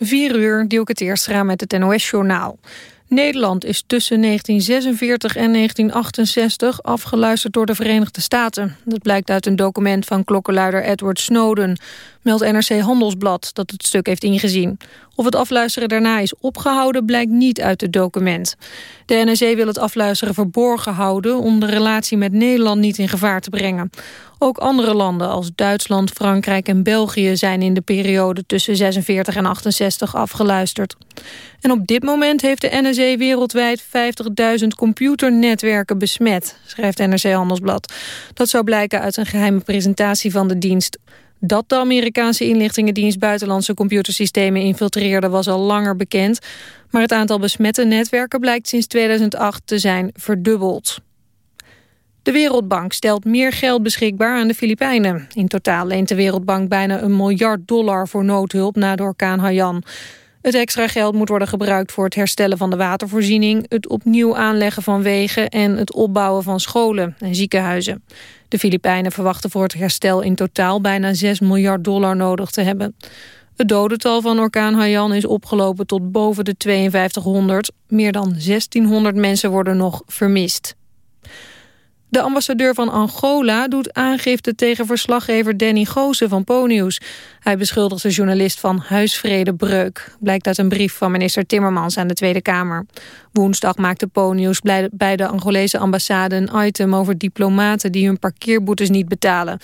4 uur, Dielke Teerstra met het NOS-journaal. Nederland is tussen 1946 en 1968 afgeluisterd door de Verenigde Staten. Dat blijkt uit een document van klokkenluider Edward Snowden, meldt NRC Handelsblad dat het stuk heeft ingezien. Of het afluisteren daarna is opgehouden blijkt niet uit het document. De NRC wil het afluisteren verborgen houden om de relatie met Nederland niet in gevaar te brengen. Ook andere landen als Duitsland, Frankrijk en België zijn in de periode tussen 46 en 68 afgeluisterd. En op dit moment heeft de NRC wereldwijd 50.000 computernetwerken besmet, schrijft NRC Handelsblad. Dat zou blijken uit een geheime presentatie van de dienst. Dat de Amerikaanse inlichtingendienst buitenlandse computersystemen infiltreerde was al langer bekend. Maar het aantal besmette netwerken blijkt sinds 2008 te zijn verdubbeld. De Wereldbank stelt meer geld beschikbaar aan de Filipijnen. In totaal leent de Wereldbank bijna een miljard dollar voor noodhulp na de orkaan Haiyan. Het extra geld moet worden gebruikt voor het herstellen van de watervoorziening... het opnieuw aanleggen van wegen en het opbouwen van scholen en ziekenhuizen. De Filipijnen verwachten voor het herstel in totaal bijna 6 miljard dollar nodig te hebben. Het dodental van orkaan Haiyan is opgelopen tot boven de 5200. Meer dan 1600 mensen worden nog vermist. De ambassadeur van Angola doet aangifte tegen verslaggever Danny Goosen van Ponius. Hij beschuldigt de journalist van huisvredebreuk. Blijkt uit een brief van minister Timmermans aan de Tweede Kamer. Woensdag maakte Ponius bij de Angolese ambassade een item over diplomaten die hun parkeerboetes niet betalen.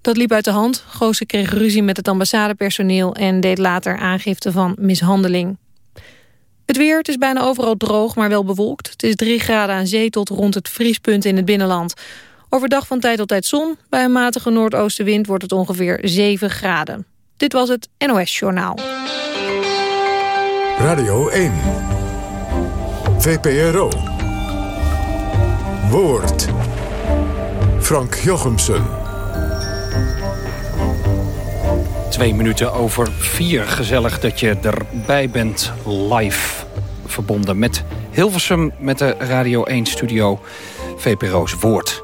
Dat liep uit de hand. Goosen kreeg ruzie met het ambassadepersoneel en deed later aangifte van mishandeling. Het weer, het is bijna overal droog, maar wel bewolkt. Het is 3 graden aan zee tot rond het vriespunt in het binnenland. Overdag van tijd tot tijd zon. Bij een matige noordoostenwind wordt het ongeveer 7 graden. Dit was het NOS Journaal. Radio 1. VPRO. Woord. Frank Jochemsen. Twee minuten over vier. Gezellig dat je erbij bent live verbonden met Hilversum... met de Radio 1-studio VPRO's Woord.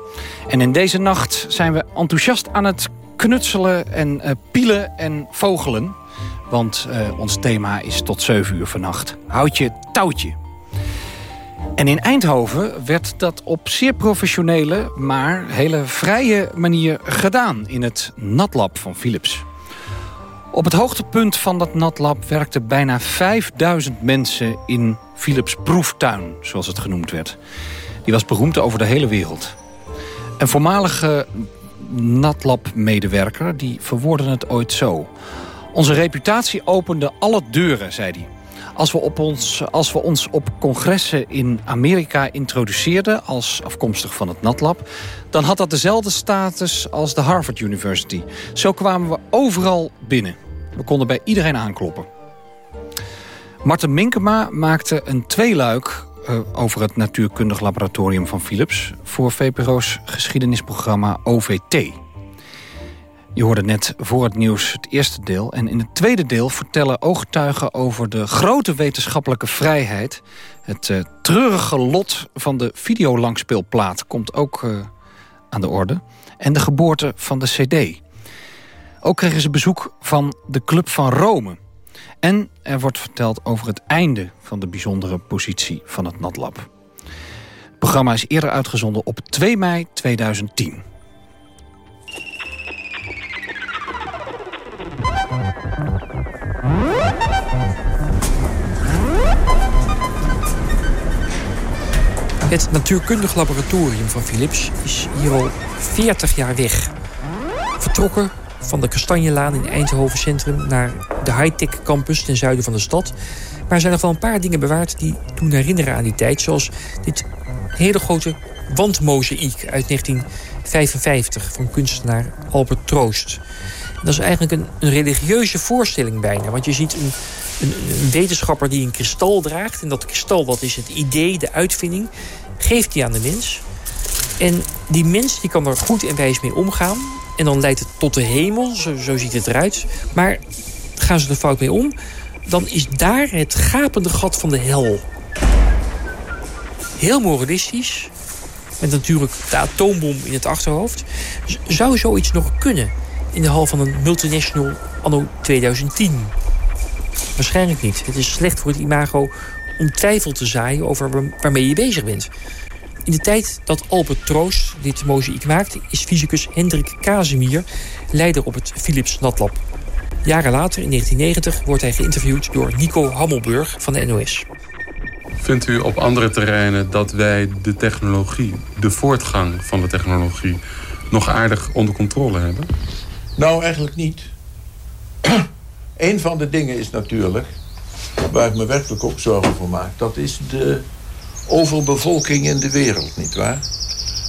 En in deze nacht zijn we enthousiast aan het knutselen en uh, pielen en vogelen. Want uh, ons thema is tot 7 uur vannacht. Houd je touwtje. En in Eindhoven werd dat op zeer professionele, maar hele vrije manier gedaan... in het natlab van Philips. Op het hoogtepunt van dat natlab werkten bijna 5000 mensen in Philips proeftuin, zoals het genoemd werd. Die was beroemd over de hele wereld. Een voormalige natlab-medewerker die verwoordde het ooit zo. Onze reputatie opende alle deuren, zei hij. Als we, op ons, als we ons op congressen in Amerika introduceerden... als afkomstig van het NatLab... dan had dat dezelfde status als de Harvard University. Zo kwamen we overal binnen. We konden bij iedereen aankloppen. Marten Minkema maakte een tweeluik uh, over het natuurkundig laboratorium van Philips... voor VPRO's geschiedenisprogramma OVT. Je hoorde net voor het nieuws het eerste deel. En in het tweede deel vertellen ooggetuigen over de grote wetenschappelijke vrijheid. Het uh, treurige lot van de videolangspeelplaat komt ook uh, aan de orde. En de geboorte van de cd. Ook kregen ze bezoek van de Club van Rome. En er wordt verteld over het einde van de bijzondere positie van het Natlab. Het programma is eerder uitgezonden op 2 mei 2010. Het natuurkundig laboratorium van Philips is hier al 40 jaar weg. Vertrokken van de Kastanjelaan in Eindhoven Centrum... naar de high-tech campus ten zuiden van de stad. Maar er zijn nog wel een paar dingen bewaard die doen herinneren aan die tijd. Zoals dit hele grote wandmozaïek uit 1955 van kunstenaar Albert Troost. Dat is eigenlijk een, een, religieuze voorstelling bijna. Want je ziet een, een, een, wetenschapper die een kristal draagt. En dat kristal, dat is het idee, de uitvinding, geeft hij aan de mens. En die mens die kan er goed en wijs mee omgaan. En dan leidt het tot de hemel, zo, zo ziet het eruit. Maar gaan ze er fout mee om, dan is daar het gapende gat van de hel. Heel moralistisch, met natuurlijk de atoombom in het achterhoofd. Zou zoiets nog kunnen in de hal van een multinational anno 2010? Waarschijnlijk niet. Het is slecht voor het imago om twijfel te zaaien over waarmee je bezig bent. In de tijd dat Albert Troost dit mozaïek maakt... is fysicus Hendrik Casimir leider op het Philips Natlab. Jaren later, in 1990, wordt hij geïnterviewd door Nico Hammelburg van de NOS. Vindt u op andere terreinen dat wij de technologie, de voortgang van de technologie, nog aardig onder controle hebben? Nou, eigenlijk niet. Een van de dingen is natuurlijk, waar ik me werkelijk ook zorgen voor maak, dat is de overbevolking in de wereld, nietwaar?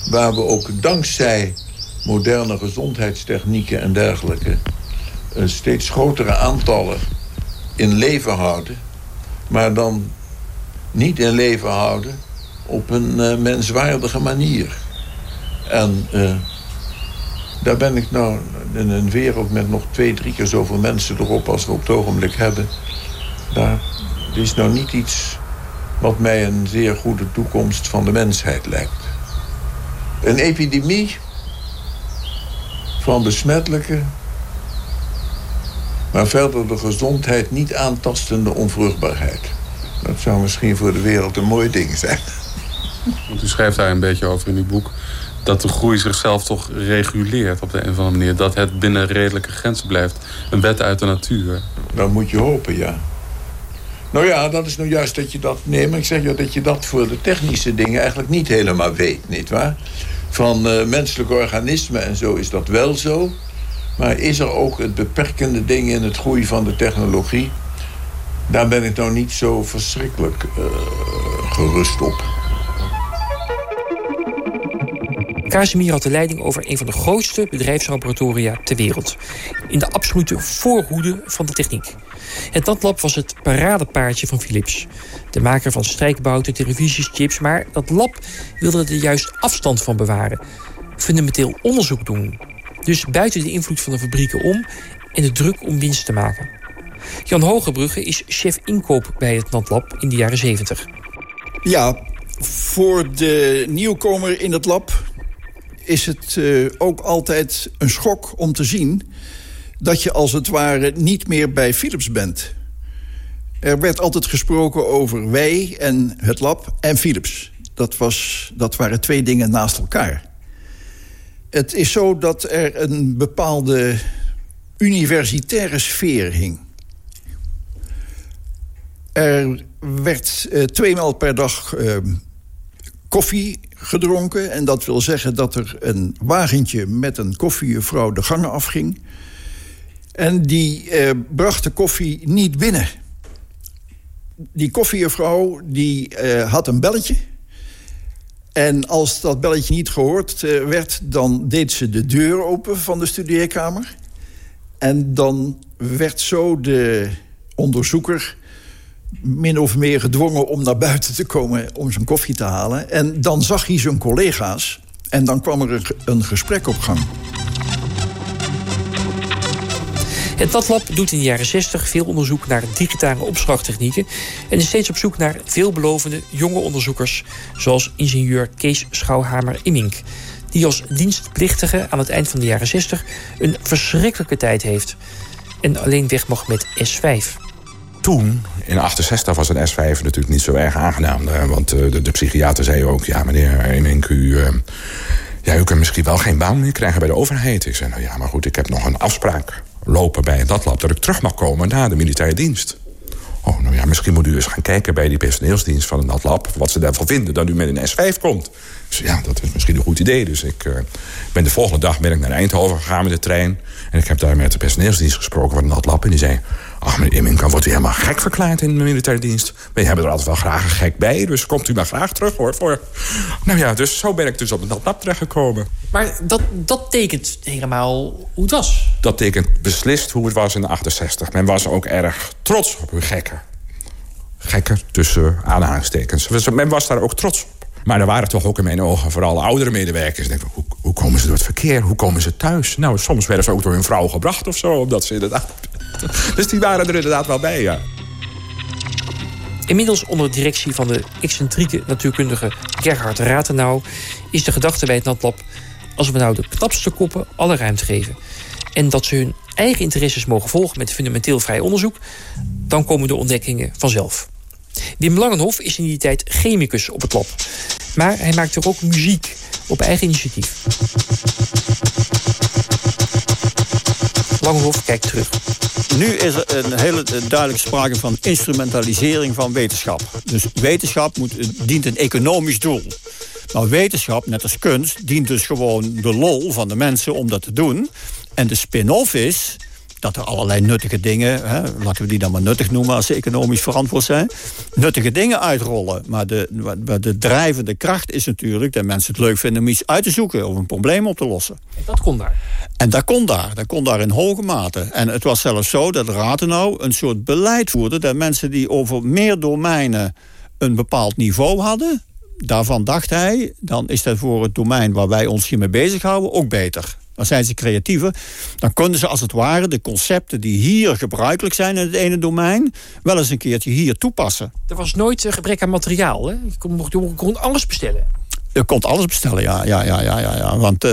Waar we ook dankzij moderne gezondheidstechnieken en dergelijke steeds grotere aantallen in leven houden, maar dan niet in leven houden op een uh, menswaardige manier. En uh, daar ben ik nou in een wereld met nog twee, drie keer zoveel mensen erop als we op het ogenblik hebben. Daar is nou niet iets wat mij een zeer goede toekomst van de mensheid lijkt. Een epidemie van besmettelijke, maar verder de gezondheid niet aantastende onvruchtbaarheid. Dat zou misschien voor de wereld een mooi ding zijn. Want u schrijft daar een beetje over in uw boek dat de groei zichzelf toch reguleert op de een of andere manier. Dat het binnen redelijke grenzen blijft. Een wet uit de natuur. Dat moet je hopen, ja. Nou ja, dat is nou juist dat je dat... Nee, maar ik zeg ja dat je dat voor de technische dingen eigenlijk niet helemaal weet, nietwaar? Van uh, menselijke organismen en zo is dat wel zo. Maar is er ook het beperkende ding in het groei van de technologie? Daar ben ik nou niet zo verschrikkelijk uh, gerust op. Casimir had de leiding over een van de grootste bedrijfslaboratoria ter wereld. In de absolute voorhoede van de techniek. Het NatLab was het paradepaardje van Philips. De maker van strijkbouten, televisies, chips. Maar dat lab wilde er juist afstand van bewaren. Fundamenteel onderzoek doen. Dus buiten de invloed van de fabrieken om en de druk om winst te maken. Jan Hogebrugge is chef inkoop bij het NatLab in de jaren 70. Ja, voor de nieuwkomer in het lab is het uh, ook altijd een schok om te zien... dat je als het ware niet meer bij Philips bent. Er werd altijd gesproken over wij en het lab en Philips. Dat, was, dat waren twee dingen naast elkaar. Het is zo dat er een bepaalde universitaire sfeer hing. Er werd uh, tweemaal per dag uh, koffie gedronken. En dat wil zeggen dat er een wagentje met een koffiejuffrouw de gangen afging. En die eh, bracht de koffie niet binnen. Die koffiejuffrouw die, eh, had een belletje. En als dat belletje niet gehoord uh, werd... dan deed ze de deur open van de studeerkamer. En dan werd zo de onderzoeker min of meer gedwongen om naar buiten te komen om zijn koffie te halen. En dan zag hij zijn collega's en dan kwam er een gesprek op gang. Het Natlab doet in de jaren 60 veel onderzoek naar digitale opslagtechnieken... en is steeds op zoek naar veelbelovende jonge onderzoekers... zoals ingenieur Kees Schouwhamer-Immink... die als dienstplichtige aan het eind van de jaren 60 een verschrikkelijke tijd heeft... en alleen weg mag met S5 toen, in 68, was een S5 natuurlijk niet zo erg aangenaam. Eh, want eh, de, de psychiater zei ook, ja meneer, in u... Uh, ja, u kunt misschien wel geen baan meer krijgen bij de overheid. Ik zei, nou ja, maar goed, ik heb nog een afspraak lopen bij dat lab... dat ik terug mag komen na de militaire dienst. Oh, nou ja, misschien moet u eens gaan kijken bij die personeelsdienst van dat lab... wat ze daarvan vinden dat u met een S5 komt. Dus ja, dat is misschien een goed idee. Dus ik uh, ben de volgende dag ben ik naar Eindhoven gegaan met de trein. En ik heb daar met de personeelsdienst gesproken van dat lab. En die zei, ach meneer Imminkan, wordt u helemaal gek verklaard in de militaire dienst. We hebben er altijd wel graag een gek bij. Dus komt u maar graag terug hoor. Voor... Nou ja, dus zo ben ik dus op dat lab terechtgekomen. Maar dat, dat tekent helemaal hoe het was? Dat tekent beslist hoe het was in de 68. Men was ook erg trots op uw gekken. Gekken tussen aanhalingstekens. Dus men was daar ook trots op. Maar er waren toch ook in mijn ogen vooral oudere medewerkers. Denk, hoe, hoe komen ze door het verkeer? Hoe komen ze thuis? Nou, soms werden ze ook door hun vrouw gebracht of zo. Omdat ze inderdaad... Dus die waren er inderdaad wel bij, ja. Inmiddels onder directie van de excentrieke natuurkundige Gerhard Ratenau... is de gedachte bij het NatLab... als we nou de knapste koppen alle ruimte geven... en dat ze hun eigen interesses mogen volgen met fundamenteel vrij onderzoek... dan komen de ontdekkingen vanzelf. Wim Langenhof is in die tijd chemicus op het lab. Maar hij maakt er ook muziek op eigen initiatief. Langenhof kijkt terug. Nu is er een hele duidelijke sprake van instrumentalisering van wetenschap. Dus wetenschap moet, dient een economisch doel. Maar wetenschap, net als kunst, dient dus gewoon de lol van de mensen om dat te doen. En de spin-off is dat er allerlei nuttige dingen, hè, laten we die dan maar nuttig noemen als ze economisch verantwoord zijn, nuttige dingen uitrollen. Maar de, de drijvende kracht is natuurlijk dat mensen het leuk vinden om iets uit te zoeken of een probleem op te lossen. En dat kon daar. En dat kon daar. Dat kon daar in hoge mate. En het was zelfs zo dat Ratenau een soort beleid voerde dat mensen die over meer domeinen een bepaald niveau hadden, daarvan dacht hij, dan is dat voor het domein waar wij ons hiermee bezighouden ook beter. Dan zijn ze creatiever. Dan kunnen ze als het ware de concepten die hier gebruikelijk zijn in het ene domein... wel eens een keertje hier toepassen. Er was nooit gebrek aan materiaal, hè? Je kon, je kon alles bestellen. Je kon alles bestellen, ja. ja, ja, ja, ja, ja. Want uh,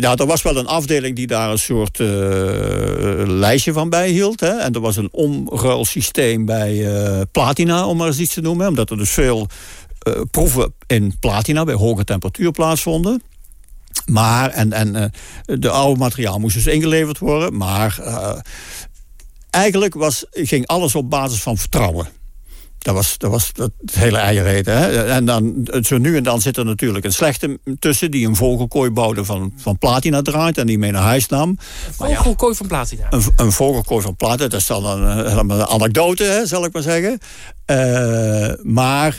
ja, er was wel een afdeling die daar een soort uh, lijstje van bijhield. Hè? En er was een omruilsysteem bij uh, Platina, om maar eens iets te noemen. Omdat er dus veel proeven in Platina bij hoge temperatuur plaatsvonden. Maar, en, en uh, de oude materiaal moest dus ingeleverd worden. Maar uh, eigenlijk was, ging alles op basis van vertrouwen. Dat was, dat was het hele eierreden. Hè? En dan, zo nu en dan zit er natuurlijk een slechte tussen... die een vogelkooi bouwde van, van platina draait... en die mee naar huis nam. Een vogelkooi van platina? Een, een, vogelkooi van platina, dat is dan een, een anekdote, hè, zal ik maar zeggen. Uh, maar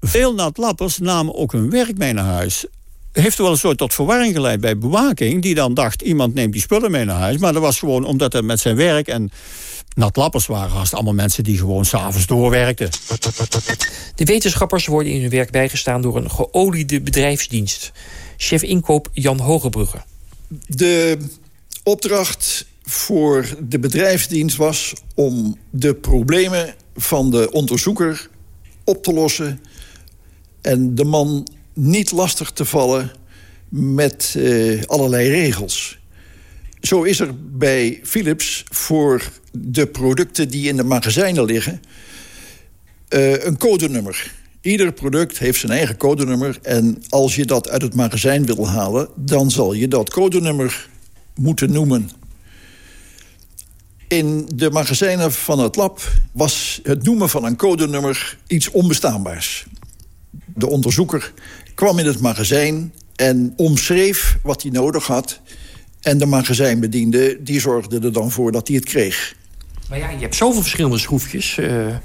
veel natlappers namen ook hun werk mee naar huis heeft er wel een soort tot verwarring geleid bij bewaking... die dan dacht, iemand neemt die spullen mee naar huis. Maar dat was gewoon omdat het met zijn werk... en natlappers waren haast allemaal mensen die gewoon s'avonds doorwerkten. De wetenschappers worden in hun werk bijgestaan door een geoliede bedrijfsdienst. Chef inkoop Jan Hogebrugge. De opdracht voor de bedrijfsdienst was om de problemen van de onderzoeker op te lossen... en de man niet lastig te vallen met uh, allerlei regels. Zo is er bij Philips voor de producten die in de magazijnen liggen... Uh, een codenummer. Ieder product heeft zijn eigen codenummer... en als je dat uit het magazijn wil halen... dan zal je dat codenummer moeten noemen. In de magazijnen van het lab was het noemen van een codenummer iets onbestaanbaars. De onderzoeker kwam in het magazijn en omschreef wat hij nodig had. En de magazijnbediende die zorgde er dan voor dat hij het kreeg. Maar ja, je hebt zoveel verschillende schroefjes. Uh...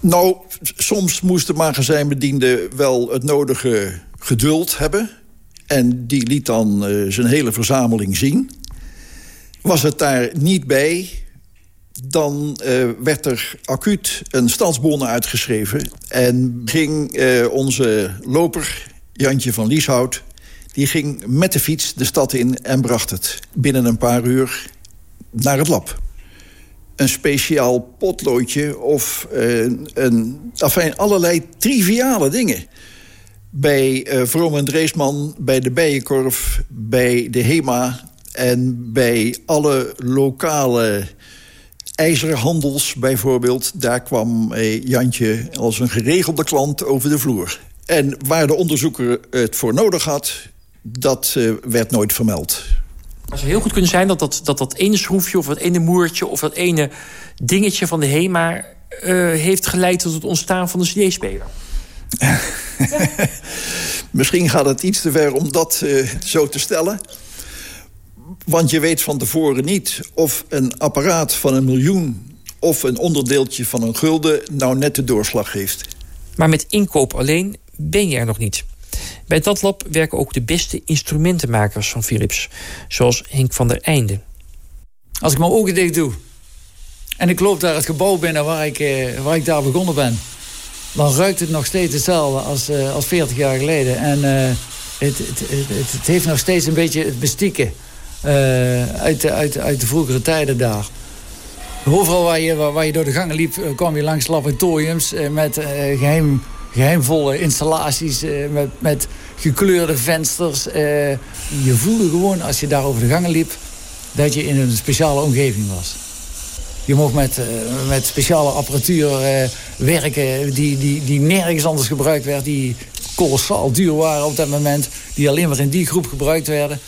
Nou, soms moest de magazijnbediende wel het nodige geduld hebben. En die liet dan uh, zijn hele verzameling zien. Was het daar niet bij, dan uh, werd er acuut een stadsbon uitgeschreven... en ging uh, onze loper, Jantje van Lieshout... die ging met de fiets de stad in en bracht het binnen een paar uur naar het lab. Een speciaal potloodje of uh, een, enfin, allerlei triviale dingen. Bij uh, Vroom en Dreesman, bij de Bijenkorf, bij de HEMA... en bij alle lokale ijzerhandels bijvoorbeeld... daar kwam eh, Jantje als een geregelde klant over de vloer. En waar de onderzoeker het voor nodig had, dat eh, werd nooit vermeld. Het zou heel goed kunnen zijn dat dat, dat dat ene schroefje... of dat ene moertje of dat ene dingetje van de HEMA... Uh, heeft geleid tot het ontstaan van de cd-speler. Misschien gaat het iets te ver om dat uh, zo te stellen. Want je weet van tevoren niet of een apparaat van een miljoen... of een onderdeeltje van een gulden nou net de doorslag geeft. Maar met inkoop alleen ben je er nog niet. Bij dat lab werken ook de beste instrumentenmakers van Philips. Zoals Henk van der Einde. Als ik mijn ogen dicht doe... en ik loop daar het gebouw binnen waar ik, eh, waar ik daar begonnen ben... dan ruikt het nog steeds hetzelfde als, eh, als 40 jaar geleden. En eh, het, het, het, het, heeft nog steeds een beetje het bestieken... Uh, uit, uit, uit de vroegere tijden daar. Overal waar je, waar, je door de gangen liep, eh, kwam je langs laboratoriums uh, met geheim, geheimvolle installaties, met, met gekleurde vensters. je voelde gewoon als je daar over de gangen liep dat je in een speciale omgeving was. Je mocht met, met speciale apparatuur werken die, die, die nergens anders gebruikt werd. Die kolossaal duur waren op dat moment. Die alleen maar in die groep gebruikt werden.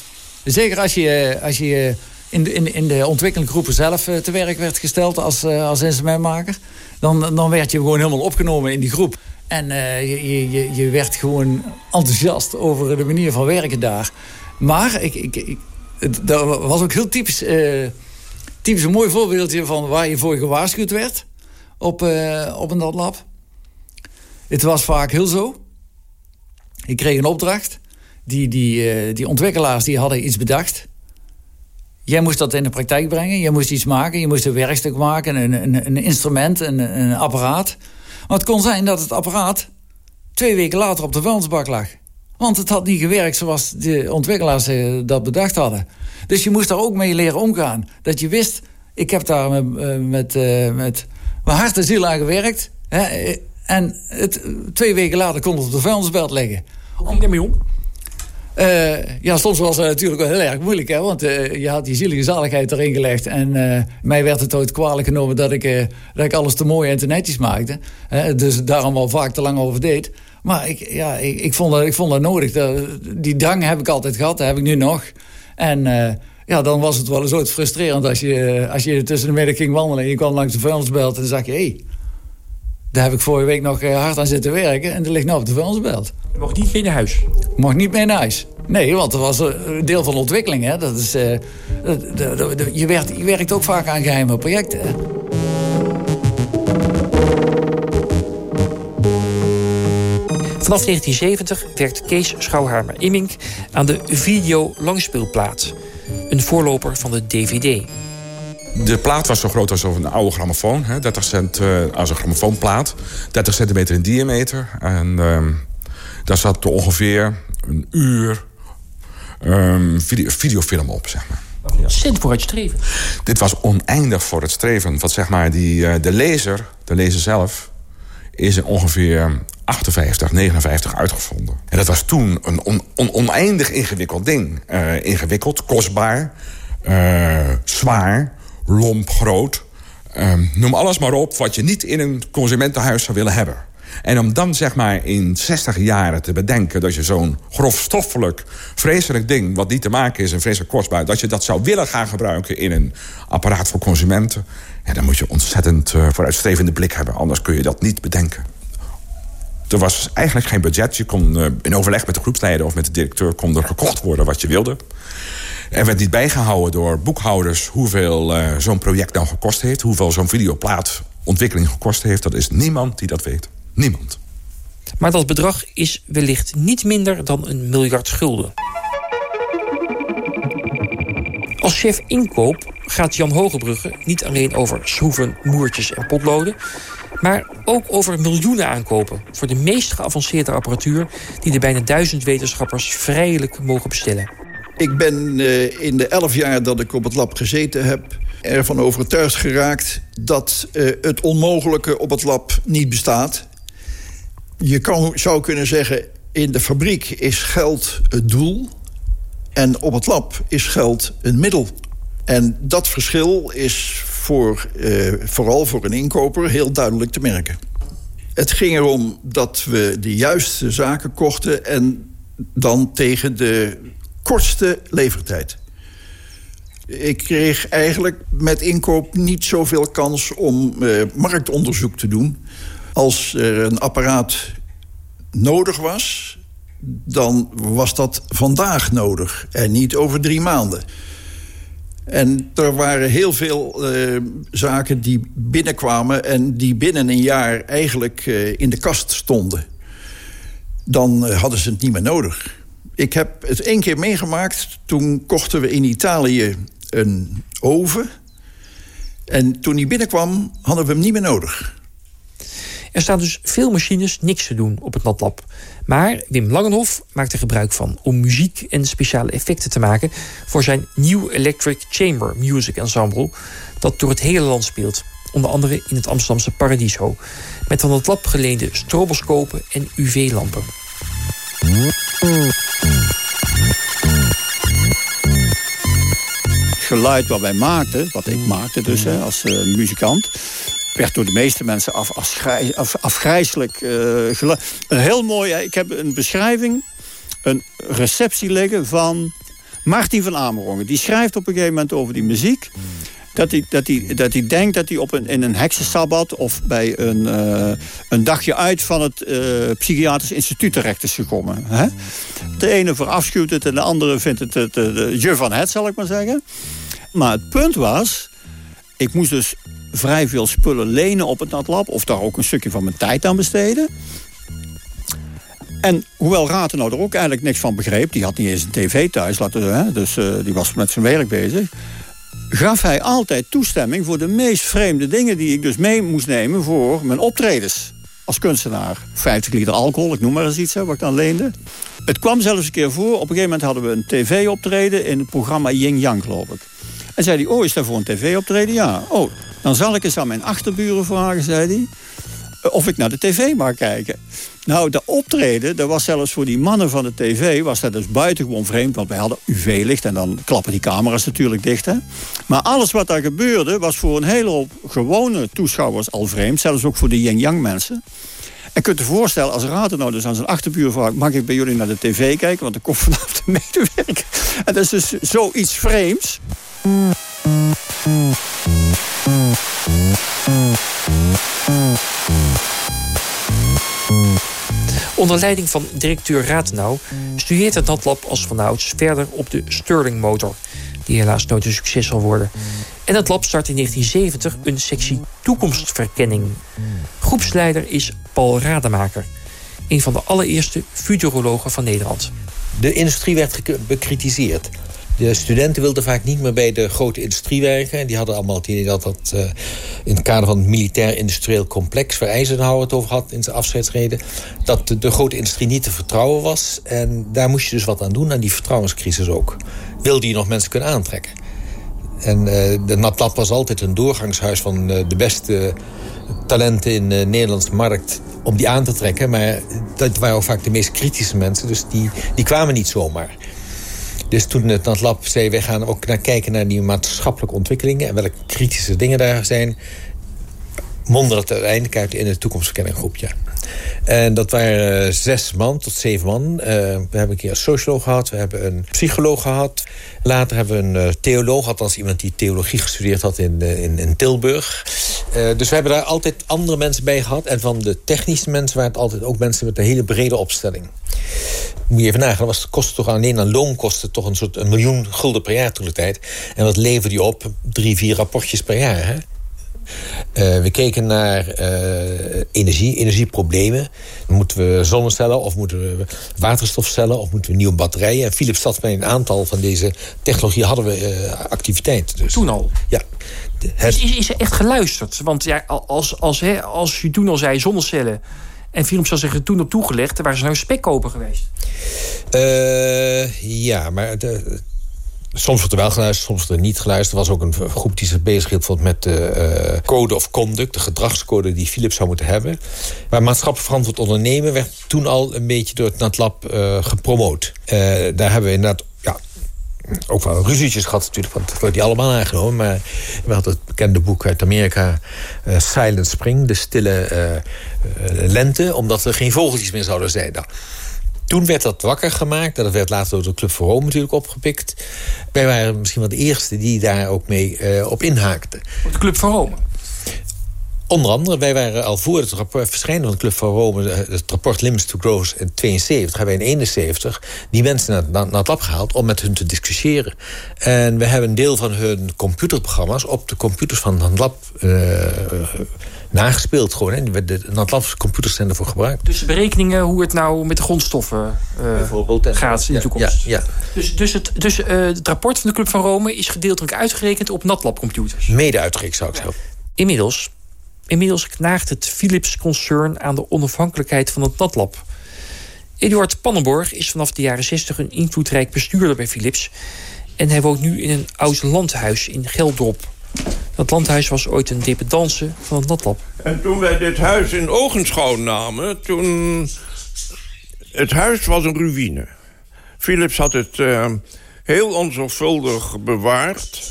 Zeker als je, als je in, de, in, in de ontwikkelgroepen zelf te werk werd gesteld als, als instrumentmaker. Dan, dan werd je gewoon helemaal opgenomen in die groep. En je, je, je werd gewoon enthousiast over de manier van werken daar. Maar ik, ik, dat was ook heel typisch, uh, typisch een mooi voorbeeldje van waar je voor gewaarschuwd werd op, uh, op een lab. Het was vaak heel zo. Ik kreeg een opdracht. Die, die, uh, die ontwikkelaars die hadden iets bedacht. Jij moest dat in de praktijk brengen. Je moest iets maken. Je moest een werkstuk maken. Een, een, een instrument, een, een apparaat. Maar het kon zijn dat het apparaat twee weken later op de vuilnisbak lag. Want het had niet gewerkt zoals de ontwikkelaars eh, dat bedacht hadden. Dus je moest daar ook mee leren omgaan. Dat je wist, ik heb daar met, eh, met, met mijn hart en ziel aan gewerkt. Hè, en het, twee weken later kon het op de vuilnisbelt liggen. Hoe ging om? Uh, ja, soms was het natuurlijk wel heel erg moeilijk. Hè, want uh, je had die zielige zaligheid erin gelegd. En uh, mij werd het ooit kwalijk genomen dat ik, dat ik alles te mooi en te netjes maakte. dus daarom al vaak te lang over deed. Maar ik, ja, ik, ik, vond, dat, ik vond dat nodig. die drang heb ik altijd gehad, dat heb ik nu nog. En ja, dan was het wel eens ooit frustrerend als je, als je tussen de middag ging wandelen... en je kwam langs de vuilnisbelt en dan zag je... hey, daar heb ik vorige week nog eh, hard aan zitten werken... en die ligt nou op de vuilnisbelt. Je mocht niet mee naar huis? Mocht niet mee naar huis. Nee, want dat was een deel van de ontwikkeling. Hè. Dat is, uh, je, werkt, je werkt ook vaak aan geheime projecten. Hè. Vanaf 1970 werkt Kees Schouwhamer-Immink aan de video-langspeelplaat. Een voorloper van de DVD. De plaat was zo groot als een oude grammofoon. Hè, 30 cent uh, als een grammofoonplaat. 30 centimeter in diameter. En uh, daar zat ongeveer een uur um, video, videofilm op, zeg maar. Cent voor het streven. Dit was oneindig voor het streven. Want zeg maar, die, uh, de lezer, de lezer zelf... is in ongeveer 58, 59 uitgevonden. En dat was toen een on, on, oneindig ingewikkeld ding. Uh, ingewikkeld, kostbaar, uh, zwaar, lomp, groot. Uh, noem alles maar op wat je niet in een consumentenhuis zou willen hebben. En om dan zeg maar in 60 jaren te bedenken... dat je zo'n grofstoffelijk, vreselijk ding... wat niet te maken is en vreselijk kostbaar... dat je dat zou willen gaan gebruiken in een apparaat voor consumenten... Dan moet je ontzettend uh, vooruitstrevende blik hebben. Anders kun je dat niet bedenken. Er was eigenlijk geen budget. Je kon uh, in overleg met de groepsleider of met de directeur... kon er gekocht worden wat je wilde. Er werd niet bijgehouden door boekhouders... hoeveel uh, zo'n project nou gekost heeft. Hoeveel zo'n videoplaatontwikkeling gekost heeft. Dat is niemand die dat weet. Niemand. Maar dat bedrag is wellicht niet minder dan een miljard gulden. Als chef inkoop gaat Jan Hogebrugge niet alleen over schroeven, moertjes en potloden maar ook over miljoenen aankopen... voor de meest geavanceerde apparatuur... die de bijna duizend wetenschappers vrijelijk mogen bestellen. Ik ben uh, in de elf jaar dat ik op het lab gezeten heb... ervan overtuigd geraakt dat uh, het onmogelijke op het lab niet bestaat. Je kan, zou kunnen zeggen, in de fabriek is geld het doel... en op het lab is geld een middel. En dat verschil is voor, uh, vooral voor een inkoper heel duidelijk te merken. Het ging erom dat we de juiste zaken kochten... en dan tegen de kortste levertijd. Ik kreeg eigenlijk met inkoop niet zoveel kans om uh, marktonderzoek te doen. Als er een apparaat nodig was, dan was dat vandaag nodig en niet over drie maanden. En er waren heel veel uh, zaken die binnenkwamen... en die binnen een jaar eigenlijk uh, in de kast stonden. Dan hadden ze het niet meer nodig. Ik heb het één keer meegemaakt. Toen kochten we in Italië een oven. En toen die binnenkwam, hadden we hem niet meer nodig. Er staan dus veel machines niks te doen op het NatLab. Maar Wim Langenhof maakt er gebruik van om muziek en speciale effecten te maken voor zijn New Electric Chamber Music Ensemble, dat door het hele land speelt. Onder andere in het Amsterdamse Paradiso. Met van het lab geleende stroboscopen en UV-lampen. Geluid wat wij maakten, wat ik maakte dus hè, als uh, muzikant werd door de meeste mensen af, af, afgrijzelijk uh, geluid. Een heel mooi, ik heb een beschrijving, een receptie liggen van Martin van Amerongen. Die schrijft op een gegeven moment over die muziek. Dat hij, dat hij, dat hij denkt dat hij op een, in een heksensabbat... of bij een, uh, een dagje uit van het uh, psychiatrisch instituut terecht is gekomen. Hè? De ene verafschuwt het en de andere vindt het het je van het, zal ik maar zeggen. Maar het punt was... ik moest dus vrij veel spullen lenen op het natlab... of daar ook een stukje van mijn tijd aan besteden. En hoewel Ratenau er ook eigenlijk niks van begreep... die had niet eens een tv thuis, laten, hè, dus uh, die was met zijn werk bezig... gaf hij altijd toestemming voor de meest vreemde dingen... die ik dus mee moest nemen voor mijn optredens als kunstenaar. 50 liter alcohol, ik noem maar eens iets, hè, wat ik dan leende. Het kwam zelfs een keer voor. Op een gegeven moment hadden we een tv-optreden... in het programma Yin Yang, geloof ik. En zei hij, oh, is dat voor een tv-optreden? Ja. Oh, dan zal ik eens aan mijn achterburen vragen, zei hij... of ik naar de tv mag kijken. Nou, de optreden, dat was zelfs voor die mannen van de tv... was dat dus buitengewoon vreemd, want wij hadden UV-licht... en dan klappen die camera's natuurlijk dicht, hè. Maar alles wat daar gebeurde, was voor een hele hoop gewone toeschouwers al vreemd. Zelfs ook voor de yin-yang mensen. En kunt je voorstellen, als Raten nou dus aan zijn achterbuur mag ik bij jullie naar de tv kijken, want ik kom vanaf de medewerker. En dat is dus zoiets vreemds. Onder leiding van directeur Ratenau studeert het natlab als vanouds verder op de Stirling motor, die helaas nooit een succes zal worden. En het lab start in 1970 een sectie toekomstverkenning. Groepsleider is Paul Rademaker, een van de allereerste futurologen van Nederland. De industrie werd bekritiseerd. De studenten wilden vaak niet meer bij de grote industrie werken. En die hadden allemaal het idee dat dat uh, in het kader van het militair-industrieel complex... waar Eisenhower het over had in zijn afscheidsreden... dat de, grote industrie niet te vertrouwen was. En daar moest je dus wat aan doen, aan die vertrouwenscrisis ook. Wilde je nog mensen kunnen aantrekken. En uh, de NAPLAB was altijd een doorgangshuis van uh, de beste talenten in de Nederlandse markt om die aan te trekken. Maar dat waren vaak de meest kritische mensen, dus die, die kwamen niet zomaar. Dus toen het NatLab zei, we gaan ook naar kijken naar die maatschappelijke ontwikkelingen... en welke kritische dingen daar zijn... mondde het uiteindelijk uit in het toekomstverkenninggroepje. En dat waren eh, zes man tot zeven man. Uh, we hebben een keer een socioloog gehad, we hebben een psycholoog gehad. Later hebben we een uh, theoloog, althans iemand die theologie gestudeerd had in, in, in Tilburg. Dus we hebben daar altijd andere mensen bij gehad. En van de technische mensen waren het altijd ook mensen met een hele brede opstelling. Moet je even nagaan, was, kostte toch alleen aan loonkosten toch een soort een miljoen gulden per jaar toen de tijd. En wat leverde die op? Drie, vier rapportjes per jaar. Hè? Uh, we keken naar uh, energie, energieproblemen. Moeten we zonnecellen of moeten we waterstofcellen of moeten we nieuwe batterijen? En Philips zat bij een aantal van deze technologieën hadden we uh, activiteiten. Dus. Toen al? Ja. Het... Is, is er echt geluisterd? Want ja, als, als, hè, als je toen al zei zonnecellen... En Philips zou zeggen toen op toegelegd, waar ze nou spekkoper geweest. ja, maar de, Soms wordt er wel geluisterd, soms wordt er niet geluisterd. Er was ook een groep die zich bezig hield met de uh, code of conduct... de gedragscode die Philips zou moeten hebben. Maar maatschappelijk verantwoord ondernemen... werd toen al een beetje door het NatLab uh, gepromoot. Daar hebben we inderdaad ja, ook wel ruzietjes gehad natuurlijk... want het wordt die allemaal aangenomen. Maar we hadden het bekende boek uit Amerika... Silent Spring, de stille lente... omdat er geen vogeltjes meer zouden zijn. Nou, toen werd dat wakker gemaakt. Dat werd later door de Club voor Rome natuurlijk opgepikt. Wij waren misschien wel de eerste die daar ook mee uh, op inhaakten. De Club voor Rome? Onder andere, wij waren al voor het rapport verschijnen van de Club van Rome... het rapport Limits to Growth in 72, hebben wij in 71... die mensen naar, naar, naar, het lab gehaald om met hun te discussiëren. En we hebben een deel van hun computerprogramma's... op de computers van het lab uh, nagespeeld gewoon. Hè. De NatLab computers zijn ervoor gebruikt. Dus berekeningen hoe het nou met de grondstoffen uh, Bijvoorbeeld, gaat in de toekomst. Ja, ja. Dus, dus, het, dus uh, het rapport van de Club van Rome is gedeeltelijk uitgerekend op NatLab computers? Mede uitgerekend zou ik zeggen. Inmiddels, inmiddels knaagt het Philips-concern aan de onafhankelijkheid van het NatLab. Eduard Pannenborg is vanaf de jaren 60 een invloedrijk bestuurder bij Philips. En hij woont nu in een oud landhuis in Geldrop. Dat landhuis was ooit een dependance van het natlab. En toen wij dit huis in ogenschouw namen... toen... Het huis was een ruïne. Philips had het uh, heel onzorgvuldig bewaard.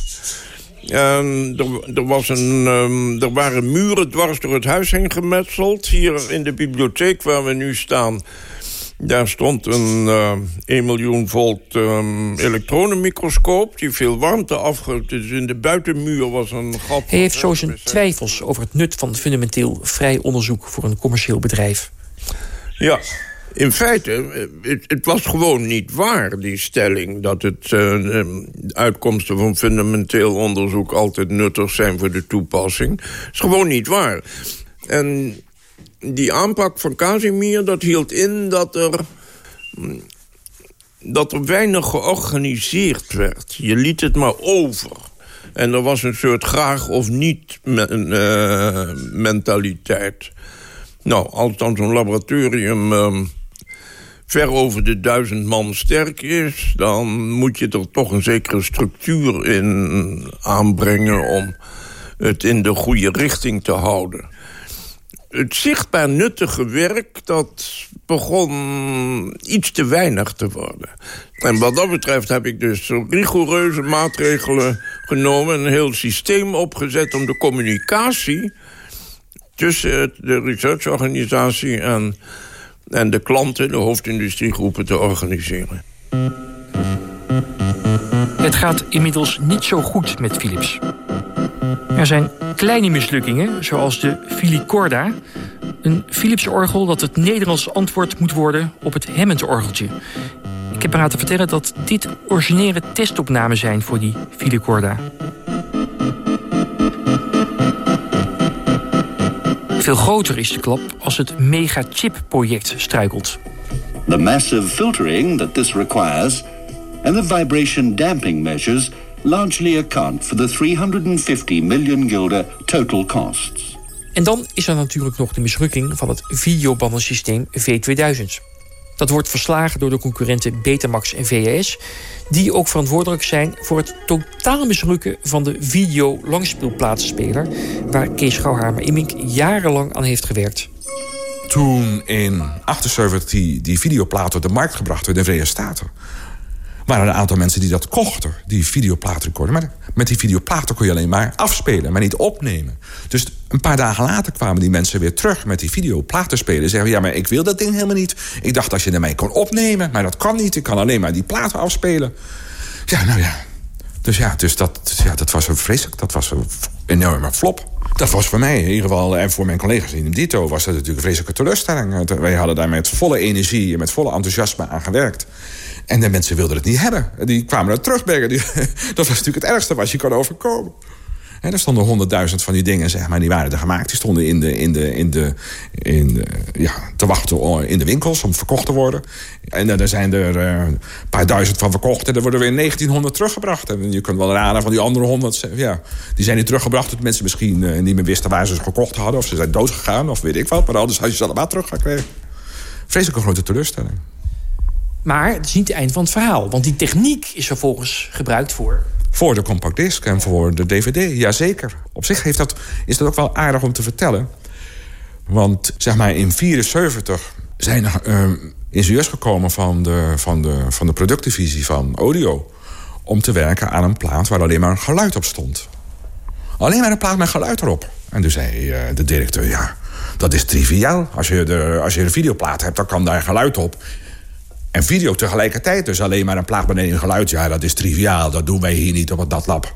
Er, was een, um, er waren muren dwars door het huis heen gemetseld. Hier in de bibliotheek waar we nu staan... Daar stond een uh, 1 miljoen volt um, elektronenmicroscoop... die veel warmte afge... Dus in de buitenmuur was een gat... Hij heeft zo zijn twijfels over het nut van fundamenteel vrij onderzoek... voor een commercieel bedrijf. Ja, in feite, het, het, was gewoon niet waar, die stelling... dat het uh, uitkomsten van fundamenteel onderzoek altijd nuttig zijn voor de toepassing. Het is gewoon niet waar. En die aanpak van Casimir, dat hield in dat er... dat er weinig georganiseerd werd. Je liet het maar over. En er was een soort graag of niet uh, mentaliteit. Nou, als dan zo'n laboratorium... Uh, ver over de duizend man sterk is... dan moet je er toch een zekere structuur in aanbrengen... om het in de goede richting te houden het zichtbaar nuttige werk... dat begon iets te weinig te worden. En wat dat betreft heb ik dus rigoureuze maatregelen genomen... een heel systeem opgezet om de communicatie... tussen de researchorganisatie en, en de klanten... de hoofdindustriegroepen te organiseren. Het gaat inmiddels niet zo goed met Philips. Er zijn kleine mislukkingen, zoals de Filicorda. Een Philips-orgel dat het Nederlands antwoord moet worden op het Hammond-orgeltje. Ik heb me laten vertellen dat dit originele testopnamen zijn voor die Filicorda. Veel groter is de klap als het Megachip-project struikelt. The massive filtering that this requires and the vibration damping measures largely account for the 350 million guilder total costs. En dan is er natuurlijk nog de mislukking van het videobandensysteem V2000. Dat wordt verslagen door de concurrenten Betamax en VHS... die ook verantwoordelijk zijn voor het totaal mislukken... van de video-langspeelplaatsenspeler... waar Kees Gouwhamer-Immink jarenlang aan heeft gewerkt. Toen in 78 die, die videoplaat op de markt gebracht werd in de Verenigde Staten waren een aantal mensen die dat kochten, die videoplaatrecorder. Maar met die videoplaten kon je alleen maar afspelen, maar niet opnemen. Dus een paar dagen later kwamen die mensen weer terug met die videoplaten spelen. Zeggen ja, maar ik wil dat ding helemaal niet. Ik dacht dat je ermee kon opnemen, maar dat kan niet. Ik kan alleen maar die platen afspelen. Ja, nou ja. Dus ja, dus dat, ja, dat was een vreselijk, dat was een enorme flop. Dat was voor mij in ieder geval, en voor mijn collega's in Dito... was dat natuurlijk een vreselijke teleurstelling. Wij hadden daar met volle energie en met volle enthousiasme aan gewerkt. En de mensen wilden het niet hebben. Die kwamen er terugbrengen. Die, dat was natuurlijk het ergste wat je kan overkomen. En er stonden honderdduizend van die dingen, zeg maar, die waren er gemaakt. Die stonden in de, in de, in de, in ja, te wachten in de winkels om verkocht te worden. En er zijn er uh, een paar duizend van verkocht. En er worden weer 1900 teruggebracht. En je kunt wel raden van die andere honderd. Ja, die zijn niet teruggebracht. Dat mensen misschien uh, niet meer wisten waar ze ze gekocht hadden. Of ze zijn doodgegaan, of weet ik wat. Maar anders had je ze allemaal teruggekregen. Vreselijke grote teleurstelling. Maar het is niet het eind van het verhaal. Want die techniek is vervolgens gebruikt voor... Voor de compact disc en voor de dvd, jazeker. Op zich heeft dat, is dat ook wel aardig om te vertellen. Want zeg maar in 1974 zijn er uh, ingenieurs gekomen van de, van, de, van de productdivisie van audio... om te werken aan een plaat waar alleen maar geluid op stond. Alleen maar een plaat met geluid erop. En toen zei uh, de directeur, ja, dat is triviaal. Als je, de, als je een videoplaat hebt, dan kan daar geluid op. En video tegelijkertijd. Dus alleen maar een plaat beneden geluid. Ja, dat is triviaal. Dat doen wij hier niet op het datlab.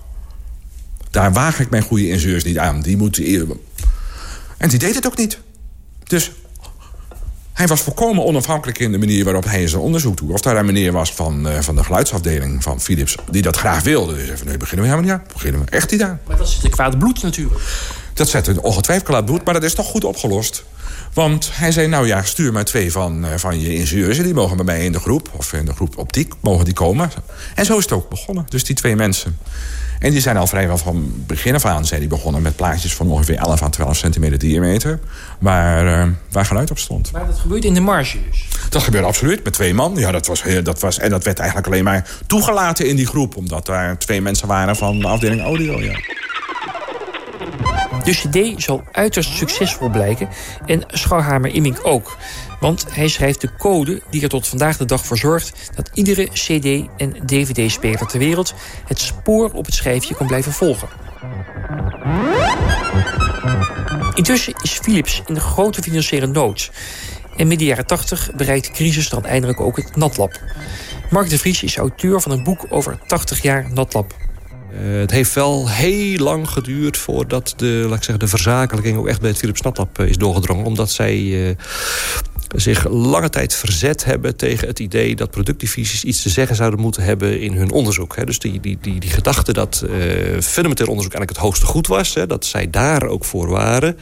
Daar waag ik mijn goede ingenieurs niet aan. Die moeten... En die deed het ook niet. Dus hij was volkomen onafhankelijk in de manier waarop hij zijn onderzoek doet. Of daar een meneer was van, uh, van de geluidsafdeling van Philips... die dat graag wilde. Dus even, nee, beginnen we helemaal niet aan. Beginnen we echt niet aan. Maar dat zit een kwaad bloed natuurlijk. Dat zet een ongetwijfeld bloed, maar dat is toch goed opgelost. Want hij zei, nou ja, stuur maar twee van, eh, van je ingenieurs... die mogen bij mij in de groep, of in de groep optiek, mogen die komen. En zo is het ook begonnen, dus die twee mensen. En die zijn al vrijwel van begin af aan zijn die begonnen met plaatjes van ongeveer 11 à 12 centimeter diameter. Waar, uh, waar geluid op stond. Maar dat gebeurt in de marge dus? Dat gebeurde absoluut, met twee man. Ja, dat was, dat was, en dat werd eigenlijk alleen maar toegelaten in die groep. Omdat daar twee mensen waren van de afdeling audio, ja. De cd zal uiterst succesvol blijken en Schouwhamer Immink ook. Want hij schrijft de code die er tot vandaag de dag voor zorgt... dat iedere cd- en dvd-speler ter wereld... het spoor op het schijfje kan blijven volgen. Intussen is Philips in de grote financiële nood. En midden jaren 80 bereikt de crisis dan eindelijk ook het natlab. Mark de Vries is auteur van een boek over 80 jaar natlab. Uh, het heeft wel heel lang geduurd voordat de, laat ik zeggen, de verzakelijking ook echt bij het Philips Natlab is doorgedrongen. Omdat zij uh, zich lange tijd verzet hebben tegen het idee... dat productdivisies iets te zeggen zouden moeten hebben in hun onderzoek. Dus die, die, die, die gedachte dat fundamenteel onderzoek eigenlijk het hoogste goed was... dat zij daar ook voor waren...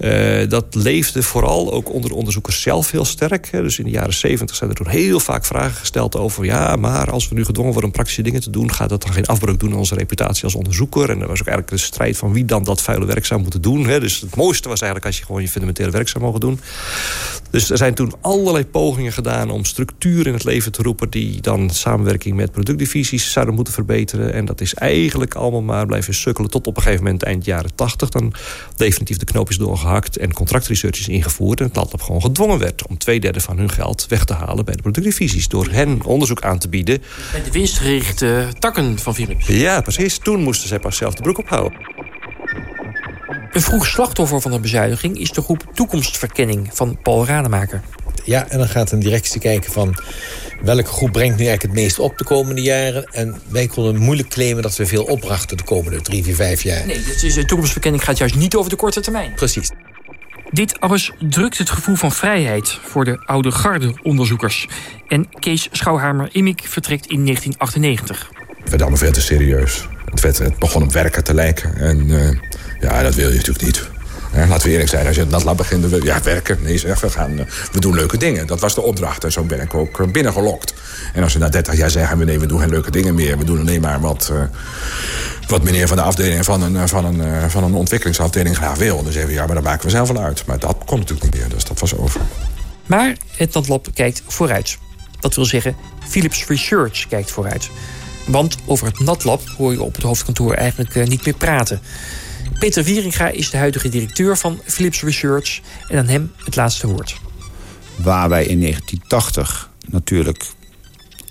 Uh, dat leefde vooral ook onder de onderzoekers zelf heel sterk. Dus in de jaren zeventig zijn er toen heel vaak vragen gesteld over... ja, maar als we nu gedwongen worden om praktische dingen te doen... gaat dat dan geen afbreuk doen aan onze reputatie als onderzoeker? En er was ook eigenlijk de strijd van wie dan dat vuile werk zou moeten doen. Dus het mooiste was eigenlijk als je gewoon je fundamentele werk zou mogen doen. Dus er zijn toen allerlei pogingen gedaan om structuur in het leven te roepen... die dan samenwerking met productdivisies zouden moeten verbeteren. En dat is eigenlijk allemaal maar blijven sukkelen... tot op een gegeven moment eind jaren tachtig... dan definitief de knoop is en contractresearch is ingevoerd... en het landlab gewoon gedwongen werd om twee derde van hun geld weg te halen... bij de productdivisies, door hen onderzoek aan te bieden. Bij de winstgerichte takken van Philips. Ja, precies. Toen moesten zij pas zelf de broek ophouden. Een vroeg slachtoffer van de bezuiniging is de groep Toekomstverkenning van Paul Rademaker. Ja, en dan gaat een directie kijken van welke groep brengt nu eigenlijk het meest op de komende jaren. En wij konden moeilijk claimen dat we veel opbrachten de komende drie, vier, vijf jaar. Nee, dus de toekomstverkenning gaat juist niet over de korte termijn. Precies. Dit alles drukt het gevoel van vrijheid voor de oude garde onderzoekers. En Kees Schouwhamer-Immik vertrekt in 1998. Het werd allemaal veel te serieus. Het, werd, het begon op werken te lijken. En uh, ja, dat wil je natuurlijk niet. Ja, laten we eerlijk zijn, als je dat lab begint, ja, werken. Nee, zeg, we, gaan, we doen leuke dingen. Dat was de opdracht en zo ben ik ook binnengelokt. En als ze na 30 jaar zeggen, nee, we doen geen leuke dingen meer. We doen alleen maar wat, uh, wat meneer van de afdeling van een, van, een, van een ontwikkelingsafdeling graag wil. Dan zeggen we, ja, maar dat maken we zelf wel uit. Maar dat kon natuurlijk niet meer, dus dat was over. Maar het NatLab kijkt vooruit. Dat wil zeggen, Philips Research kijkt vooruit. Want over het NatLab hoor je op het hoofdkantoor eigenlijk niet meer praten. Peter Wieringa is de huidige directeur van Philips Research. En aan hem het laatste woord. Waar wij in 1980 natuurlijk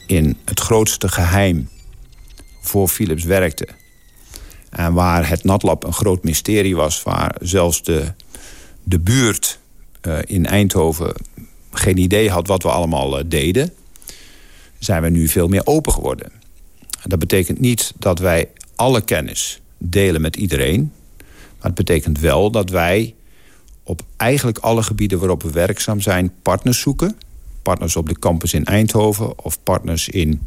in het grootste geheim voor Philips werkten... en waar het NatLab een groot mysterie was... waar zelfs de, de buurt uh, in Eindhoven geen idee had wat we allemaal uh, deden... zijn we nu veel meer open geworden. Dat betekent niet dat wij alle kennis delen met iedereen... Maar het betekent wel dat wij op eigenlijk alle gebieden waarop we werkzaam zijn... partners zoeken. Partners op de campus in Eindhoven of partners in,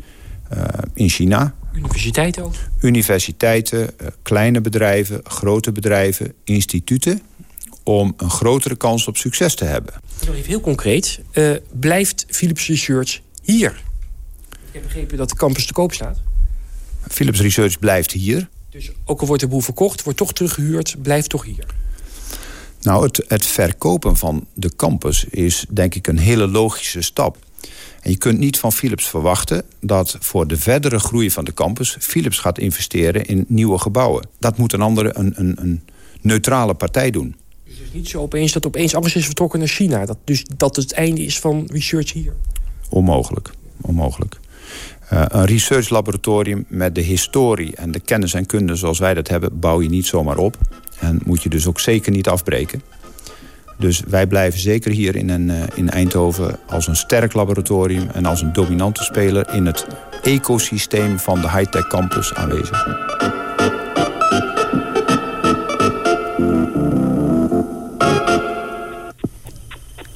uh, in China. Universiteiten ook? Universiteiten, uh, kleine bedrijven, grote bedrijven, instituten... om een grotere kans op succes te hebben. Nog even heel concreet. Uh, blijft Philips Research hier? Ik heb begrepen dat de campus te koop staat. Philips Research blijft hier. Dus ook al wordt de boel verkocht, wordt toch teruggehuurd, blijft toch hier? Nou, het, het verkopen van de campus is denk ik een hele logische stap. En je kunt niet van Philips verwachten dat voor de verdere groei van de campus... Philips gaat investeren in nieuwe gebouwen. Dat moet een andere, een, een, een neutrale partij doen. Dus het is niet zo opeens dat opeens alles is vertrokken naar China. Dat, dus dat het einde is van research hier? Onmogelijk. Onmogelijk. Uh, een research laboratorium met de historie en de kennis en kunde zoals wij dat hebben... bouw je niet zomaar op. En moet je dus ook zeker niet afbreken. Dus wij blijven zeker hier in, een, uh, in Eindhoven als een sterk laboratorium... en als een dominante speler in het ecosysteem van de high-tech campus aanwezig.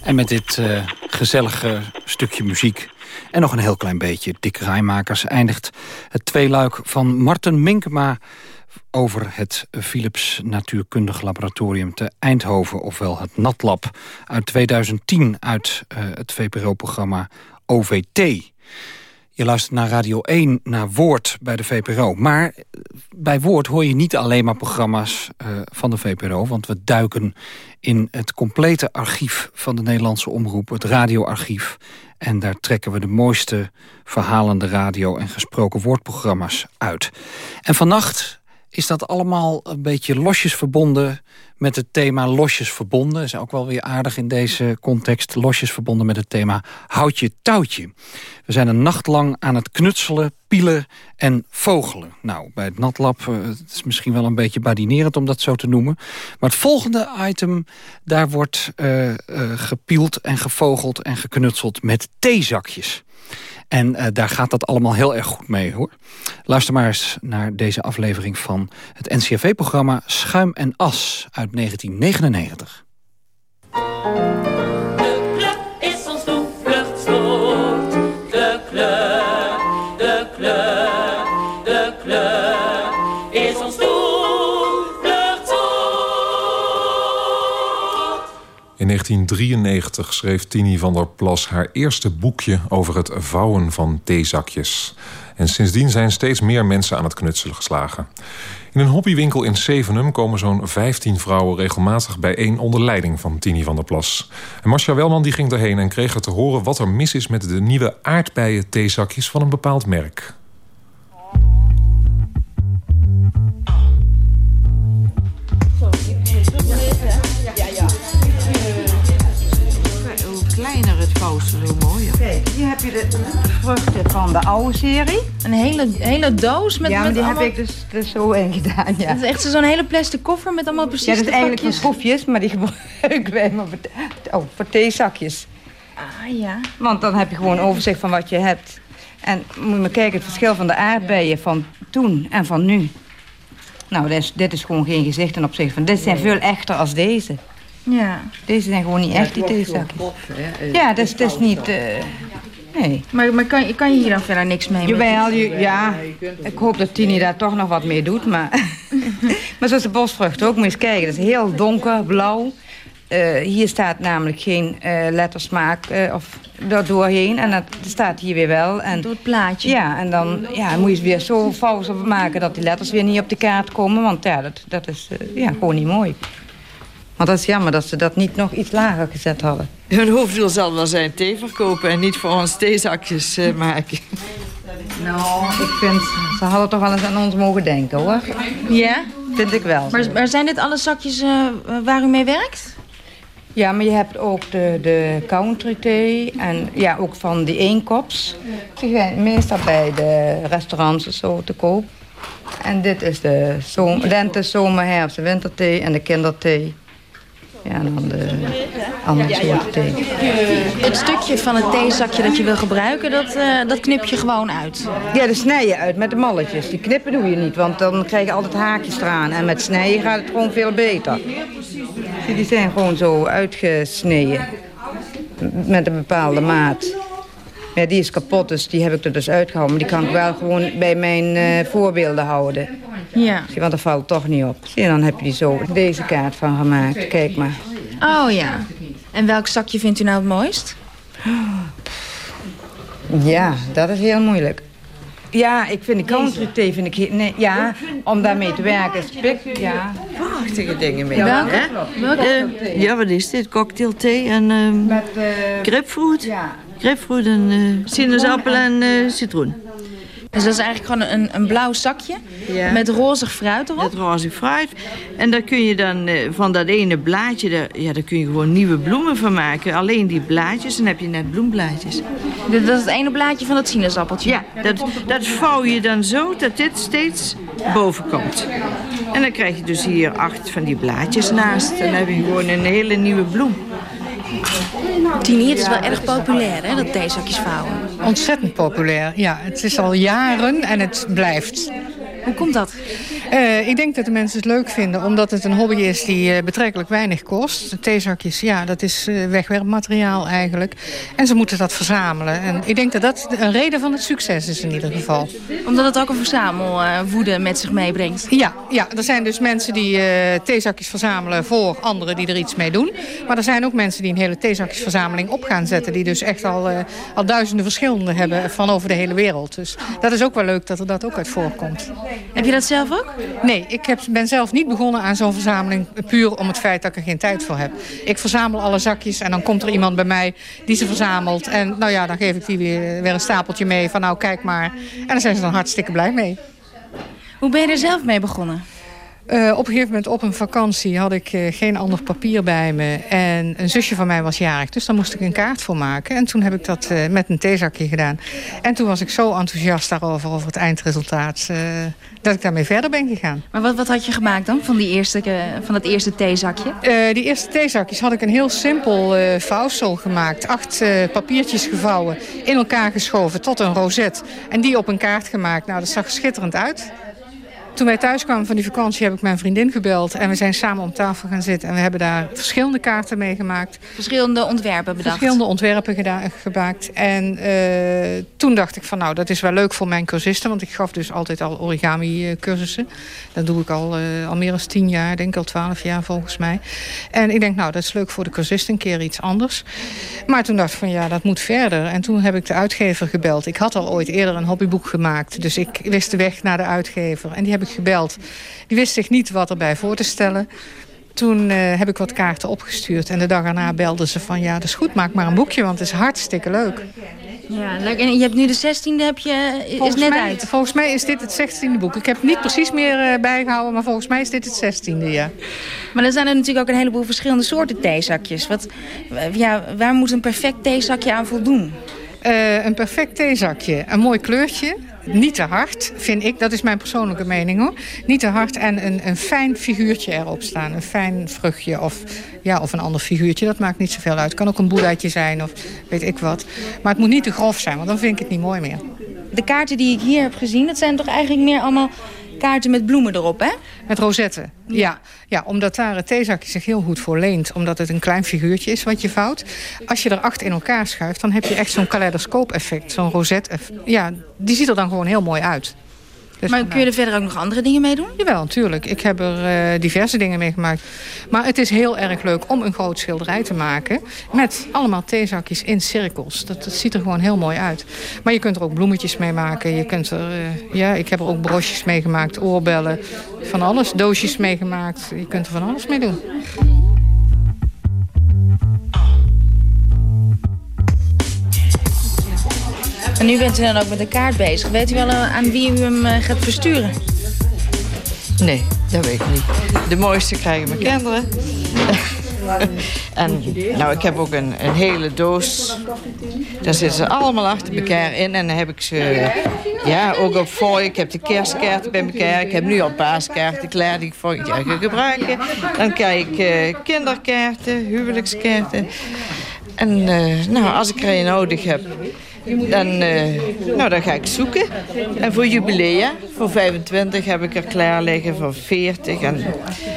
En met dit uh, gezellige stukje muziek en nog een heel klein beetje Dick Rijmakers eindigt het tweeluik van Marten Minkema over het Philips Natuurkundig Laboratorium te Eindhoven, ofwel het NatLab, uit 2010 uit uh, het VPRO-programma OVT. Je luistert naar Radio 1, naar Woord bij de VPRO. Maar bij Woord hoor je niet alleen maar programma's uh, van de VPRO... want we duiken in het complete archief van de Nederlandse Omroep... het radioarchief. En daar trekken we de mooiste verhalende radio- en gesproken woordprogramma's uit. En vannacht is dat allemaal een beetje losjes verbonden met het thema losjes verbonden. is ook wel weer aardig in deze context. Losjes verbonden met het thema houtje touwtje. We zijn een nacht lang aan het knutselen, pielen en vogelen. Nou, bij het natlab uh, het is misschien wel een beetje badinerend om dat zo te noemen. Maar het volgende item, daar wordt uh, gepield en gevogeld en geknutseld met theezakjes. En uh, daar gaat dat allemaal heel erg goed mee, hoor. Luister maar eens naar deze aflevering van het NCRV-programma Schuim en As uit 1999. In 1993 schreef Tini van der Plas haar eerste boekje over het vouwen van theezakjes. En sindsdien zijn steeds meer mensen aan het knutselen geslagen. In een hobbywinkel in Zevenum komen zo'n 15 vrouwen regelmatig bijeen onder leiding van Tini van der Plas. En Marcia Welman die ging daarheen en kreeg er te horen wat er mis is met de nieuwe aardbeien theezakjes van een bepaald merk. Kijk, hier heb je de vruchten van de oude serie. Een hele, hele doos met Ja, maar met die allemaal... heb ik dus, dus zo ingedaan, ja. Het is echt zo'n hele plastic koffer met allemaal precies Ja, dat is eigenlijk voor schroefjes, maar die gebruiken wij maar voor, oh, voor theezakjes. Ah, ja. Want dan heb je gewoon overzicht van wat je hebt. En moet je maar kijken, het verschil van de aardbeien van toen en van nu. Nou, dit is, dit is gewoon geen gezicht ten opzichte van... Dit zijn veel echter als deze. Ja. Deze zijn gewoon niet echt, die theezakjes. Ja, dat is, dat is niet... eh, nee. Maar, maar kan, je- kan je hier dan verder niks mee? Jawel, je, ja. Ik hoop dat Tini daar toch nog wat mee doet, maar... maar zoals de bosvrucht ook, moet je eens kijken. Dat is heel donker, blauw. Eh, hier staat namelijk geen eh, lettersmaak eh, of doorheen. En dat staat hier weer wel. En, Door het plaatje. Ja, en dan ja, moet je het weer zo fout maken dat die letters weer niet op de kaart komen. Want ja, dat, dat is eh, ja, gewoon niet mooi. Want dat is jammer dat ze dat niet nog iets lager gezet hadden. Hun hoofddoel zal wel zijn thee verkopen en niet voor ons theezakjes eh, maken. Nou, ik vind, ze hadden toch wel eens aan ons mogen denken, hoor. Ja? Vind ik wel. Maar, maar zijn dit alle zakjes eh, waar u mee werkt? Ja, maar je hebt ook de, de country thee en ja, ook van die eenkops. Die zijn meestal bij de restaurants of zo te koop. En dit is de zom lente, zomer, herfst, winterthee en de kinderthee. Ja, en dan de andere soorten thee. Het stukje van het theezakje dat je wil gebruiken, dat, eh, dat knip je gewoon uit. Ja, de snij je uit met de malletjes. Die knippen doe je niet, want dan krijg je altijd haakjes eraan. En met snijden gaat het gewoon veel beter. Die zijn gewoon zo uitgesneden. Met een bepaalde maat. Ja, die is kapot, dus die heb ik er dus uitgehouden. Maar die kan ik wel gewoon bij mijn eh, voorbeelden houden. Ja. Zie, Want dat valt toch niet op. Zie, en dan heb je die zo deze kaart van gemaakt. Kijk maar. Oh ja. En welk zakje vindt u nou het mooist? Ja, dat is heel moeilijk. Ja, ik vind de country thee vind ik nee, ja, om daarmee te werken is pik, ja. Prachtige dingen mee. Hè? Welke Eh, ja, wat is dit? Cocktailthee en ehm Met, eh, grapefruit. Grapefruit eh, sinaasappel en eh, citroen. Dus dat is eigenlijk gewoon een, een blauw zakje Ja. met rozig fruit erop. Met roze fruit. En daar kun je dan eh, van dat ene blaadje, daar, ja, daar kun je gewoon nieuwe bloemen van maken. Alleen die blaadjes, dan heb je net bloemblaadjes. Dit- Dat is het ene blaadje van dat sinaasappeltje. Ja, dat, dat vouw je dan zo dat dit steeds boven komt. En dan krijg je dus hier acht van die blaadjes naast. En dan heb je gewoon een hele nieuwe bloem. Tini, het is wel erg populair, hè, dat theezakjes vouwen. Ontzettend populair, ja. Het is al jaren en het blijft. Hoe komt dat? Eh, ik denk dat de mensen het leuk vinden, omdat het een hobby is die eh, betrekkelijk weinig kost. Theezakjes, ja, dat is eh, wegwerpmateriaal eigenlijk. En ze moeten dat verzamelen. En ik denk dat dat een reden van het succes is in ieder geval. Omdat het ook een verzamelwoede met zich meebrengt. Ja, ja, er zijn dus mensen die theezakjes verzamelen voor anderen die er iets mee doen. Maar er zijn ook mensen die een hele theezakjesverzameling op gaan zetten. Die dus echt al, al duizenden verschillende hebben van over de hele wereld. Dus dat is ook wel leuk dat er dat ook uit voorkomt. Heb je dat zelf ook? Nee, ik heb, ben zelf niet begonnen aan zo'n verzameling... puur om het feit dat ik er geen tijd voor heb. Ik verzamel alle zakjes en dan komt er iemand bij mij die ze verzamelt. En nou ja, dan geef ik die weer, weer een stapeltje mee van nou kijk maar. En daar zijn ze dan hartstikke blij mee. Hoe ben je er zelf mee begonnen? Uh, op een gegeven moment op een vakantie had ik uh, geen ander papier bij me. En een zusje van mij was jarig, dus daar moest ik een kaart voor maken. En toen heb ik dat uh, met een theezakje gedaan. En toen was ik zo enthousiast daarover, over het eindresultaat... dat ik daarmee verder ben gegaan. Maar wat, wat had je gemaakt dan van, die eerste, van dat eerste theezakje? die eerste theezakjes had ik een heel simpel vouwsel gemaakt. Acht papiertjes gevouwen, in elkaar geschoven tot een rozet. En die op een kaart gemaakt. Nou, dat zag schitterend uit. Toen wij thuis kwamen van die vakantie heb ik mijn vriendin gebeld. En we zijn samen om tafel gaan zitten. En we hebben daar verschillende kaarten mee gemaakt. Verschillende ontwerpen bedacht? Verschillende ontwerpen gemaakt. En uh, toen dacht ik van nou, dat is wel leuk voor mijn cursisten. Want ik gaf dus altijd al origami cursussen. Dat doe ik al, uh, al meer dan tien jaar. Denk al twaalf jaar volgens mij. En ik denk nou, dat is leuk voor de cursisten. Een keer iets anders. Maar toen dacht ik van ja, dat moet verder. En toen heb ik de uitgever gebeld. Ik had al ooit eerder een hobbyboek gemaakt. Dus ik wist de weg naar de uitgever. En die heb ik gebeld. Die wist zich niet wat erbij voor te stellen. Toen uh, heb ik wat kaarten opgestuurd. En de dag erna belden ze van... ja, dat is goed, maak maar een boekje, want het is hartstikke leuk. Ja, leuk. En je hebt nu de 16e, heb je, is volgens net mij, uit? Volgens mij is dit het 16e boek. Ik heb niet precies meer uh, bijgehouden, maar volgens mij is dit het 16e, ja. Maar dan zijn er natuurlijk ook een heleboel verschillende soorten theezakjes. Wat, ja, waar moet een perfect theezakje aan voldoen? Uh, een perfect theezakje. Een mooi kleurtje niet te hard, vind ik. Dat is mijn persoonlijke mening hoor. Niet te hard en een, een fijn figuurtje erop staan. Een fijn vruchtje of, ja, of een ander figuurtje. Dat maakt niet zoveel uit. Kan ook een boeddhaatje zijn of weet ik wat. Maar het moet niet te grof zijn, want dan vind ik het niet mooi meer. De kaarten die ik hier heb gezien, dat zijn toch eigenlijk meer allemaal kaarten met bloemen erop, hè? Met rozetten, ja. ja. omdat daar het theezakje zich heel goed voor leent. Omdat het een klein figuurtje is wat je vouwt. Als je er acht in elkaar schuift, dan heb je echt zo'n kaleidoscoop-effect. Zo'n rozet. Ja, die ziet er dan gewoon heel mooi uit. Dus maar kun je er verder ook nog andere dingen mee doen? Jawel, natuurlijk. Ik heb er uh, diverse dingen mee gemaakt. Maar het is heel erg leuk om een groot schilderij te maken... met allemaal theezakjes in cirkels. Dat, dat, ziet er gewoon heel mooi uit. Maar je kunt er ook bloemetjes mee maken. Je kunt er, uh, ja, ik heb er ook broches mee gemaakt, oorbellen. Van alles, doosjes mee gemaakt. Je kunt er van alles mee doen. En nu bent u dan ook met de kaart bezig. Weet u wel eh, aan wie u hem uh, gaat versturen? Nee, dat weet ik niet. De mooiste krijgen mijn kinderen. en nou, ik heb ook een, een hele doos. Daar zitten ze allemaal achter elkaar in. En dan heb ik ze ja, ook op voor. Ik heb de kerstkaarten bij elkaar. Ik heb nu al paaskaarten klaar die ik volgend jaar ga gebruiken. Dan krijg ik uh, kinderkaarten, huwelijkskaarten. En nou, als ik er een nodig heb, dan, uh, nou, dan ga ik zoeken. En voor jubilea, voor 25 heb ik er klaar liggen, voor 40. En...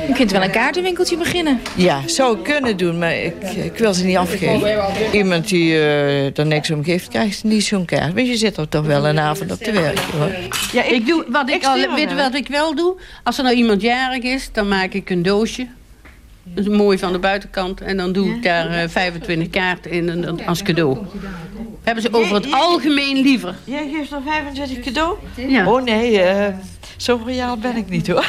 Je kunt wel een kaartenwinkeltje beginnen. Ja, zou ik kunnen doen, maar ik, ik wil ze niet afgeven. Iemand die uh, er niks om geeft, krijgt niet zo'n kaart. Maar je zit er toch wel een avond op te werken, hoor. Ja, ik doe, wat ik, al, weet wat ik wel doe? Als er nou iemand jarig is, dan maak ik een doosje. Dat is mooi van de buitenkant. En dan doe ik daar uh, 25 kaarten in als cadeau hebben ze over het algemeen liever. Jij geeft er 25 cadeau? Ja. Oh nee, uh, zo royaal ben ik niet hoor.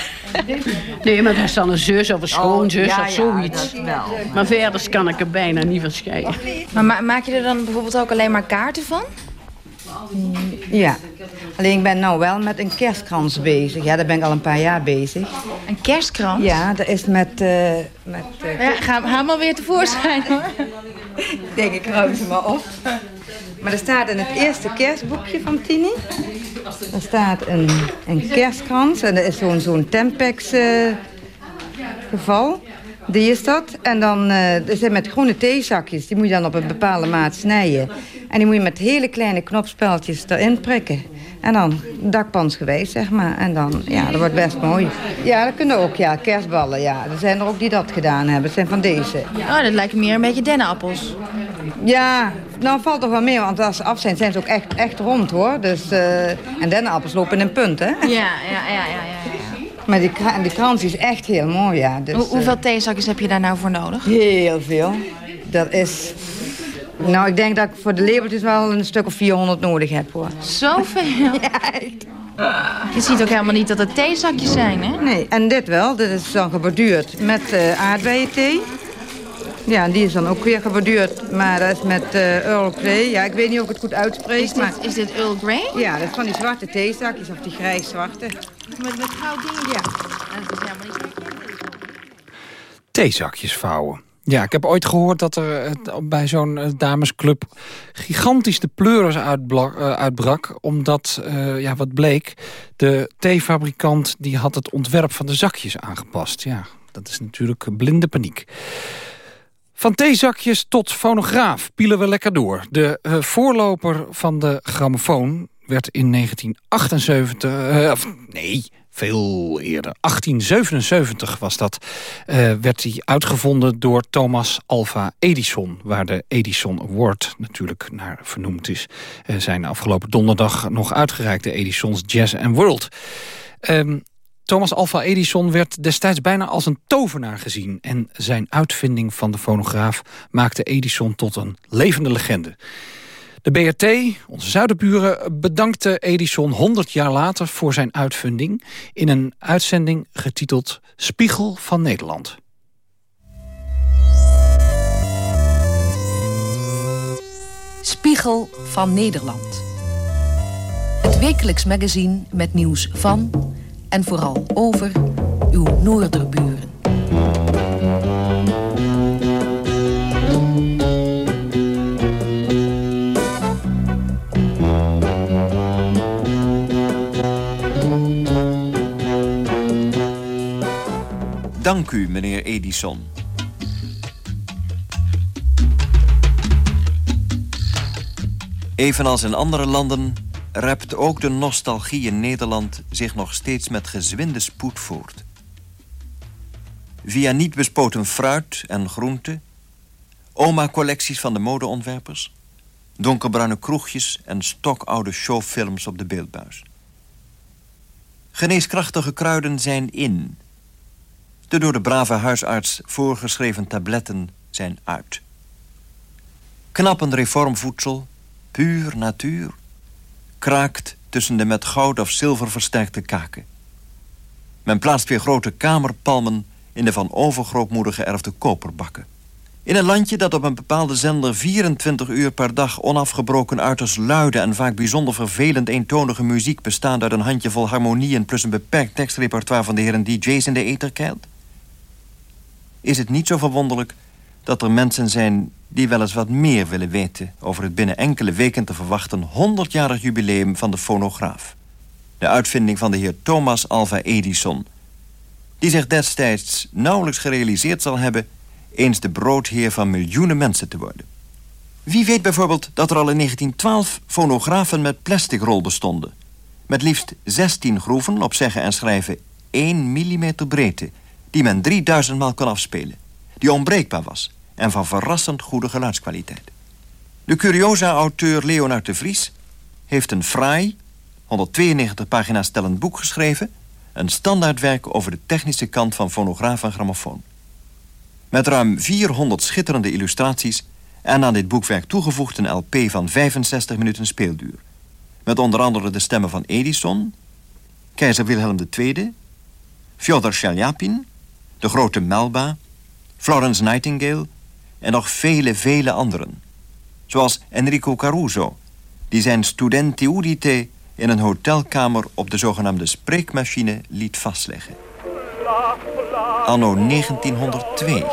Nee, maar dat is dan een zus of een schoonzus oh, ja, of zoiets. Ja, wel. Maar verder kan ik er bijna niet van scheiden. Maar ma maak je er dan bijvoorbeeld ook alleen maar kaarten van? Ja, alleen ik ben nou wel met een kerstkrans bezig. Ja, daar ben ik al een paar jaar bezig. Een kerstkrans? Ja, dat is met... Uh, met uh, ja, ga, ga maar weer tevoorschijn hoor. Denk ik, ruim ze maar op. Maar er staat in het eerste kerstboekje van Tini... er staat een, een kerstkrans en dat is zo'n zo'n Tempex uh, geval. Die is dat. En dan uh, er zijn met groene theezakjes. Die moet je dan op een bepaalde maat snijden. En die moet je met hele kleine knopspeltjes erin prikken. En dan dakpansgewijs, zeg maar. En dan, ja, dat wordt best mooi. Ja, dat kunnen ook, ja. Kerstballen, ja. Er zijn er ook die dat gedaan hebben. Het zijn van deze. Oh, dat lijkt meer een beetje dennenappels. Ja, nou valt toch wel meer. Want als ze af zijn, zijn ze ook echt, echt rond, hoor. Dus, uh, en dennenappels lopen in een punt, hè? Ja, ja, ja, ja, ja. Maar die, die krans is echt heel mooi, ja. Dus, Hoe, hoeveel theezakjes heb je daar nou voor nodig? Heel veel. Dat is nou, ik denk dat ik voor de labeltjes wel een stuk of 400 nodig heb, hoor. Zoveel? ja, echt. Je ziet ook helemaal niet dat het theezakjes zijn, hè? Nee, en dit wel. Dit is dan geborduurd met uh, aardbeienthee. Ja, en die is dan ook weer geborduurd. Maar dat is met eh Earl Grey. Ja, ik weet niet of ik het goed uitspreek. Is dit, maar... is dit Earl Grey? Ja, dat is van die zwarte theezakjes of die grijs-zwarte. Met, met goud dingen? Ja. Dat is helemaal niet Theezakjes vouwen. Ja, ik heb ooit gehoord dat er eh, bij zo'n eh, damesclub... gigantisch de pleuris eh, uitbrak. Omdat, eh, ja, wat bleek... de theefabrikant die had het ontwerp van de zakjes aangepast. Ja, dat is natuurlijk blinde paniek. Van theezakjes tot fonograaf pielen we lekker door. De eh, voorloper van de grammofoon werd in 1978... eh, of, nee, veel eerder. 1877 was dat. eh, werd hij uitgevonden door Thomas Alva Edison... waar de Edison Award natuurlijk naar vernoemd is. Zijn afgelopen donderdag nog uitgereikt... de Edisons Jazz and World. Ehm, Thomas Alva Edison werd destijds bijna als een tovenaar gezien... en zijn uitvinding van de fonograaf maakte Edison tot een levende legende. De BRT, onze zuiderburen, bedankte Edison 100 jaar later voor zijn uitvinding... in een uitzending getiteld Spiegel van Nederland. Spiegel van Nederland. Het wekelijks magazine met nieuws van en vooral over uw Noorderburen. Dank u, meneer Edison. Evenals in andere landen rept ook de nostalgie in Nederland zich nog steeds met gezwinde spoed voort. Via niet bespoten fruit en groente, oma-collecties van de modeontwerpers, donkerbruine kroegjes en stokoude showfilms op de beeldbuis. Geneeskrachtige kruiden zijn in. De door de brave huisarts voorgeschreven tabletten zijn uit. Knappend reformvoedsel, puur natuur, kraakt tussen de met goud of zilver versterkte kaken. Men plaatst weer grote kamerpalmen in de van overgrootmoeder geërfde koperbakken. In een landje dat op een bepaalde zender 24 uur per dag onafgebroken uiterst luide en vaak bijzonder vervelend eentonige muziek bestaande uit een handjevol harmonieën plus een beperkt tekstrepertoire van de heren DJ's in de ether? Is het niet zo verwonderlijk dat er mensen zijn die wel eens wat meer willen weten over het binnen enkele weken te verwachten 100-jarig jubileum van de fonograaf. De uitvinding van de heer Thomas Alva Edison, die zich destijds nauwelijks gerealiseerd zal hebben eens de broodheer van miljoenen mensen te worden. Wie weet bijvoorbeeld dat er al in 1912 fonografen met plastic rol bestonden. Met liefst 16 groeven op zeggen en schrijven 1 mm breedte, die men 3000 maal kon afspelen. Die onbreekbaar was en van verrassend goede geluidskwaliteit. De curiosa-auteur Leonard de Vries heeft een fraai, 192 pagina's stellend boek geschreven... een standaardwerk over de technische kant van fonograaf en grammofoon. Met ruim 400 schitterende illustraties... en aan dit boekwerk toegevoegd een LP van 65 minuten speelduur. Met onder andere de stemmen van Edison... keizer Wilhelm II... Fyodor Shalyapin... de grote Melba... Florence Nightingale... en nog vele, vele anderen. Zoals Enrico Caruso... die zijn Studenti Udite in een hotelkamer op de zogenaamde spreekmachine liet vastleggen. Anno 1902.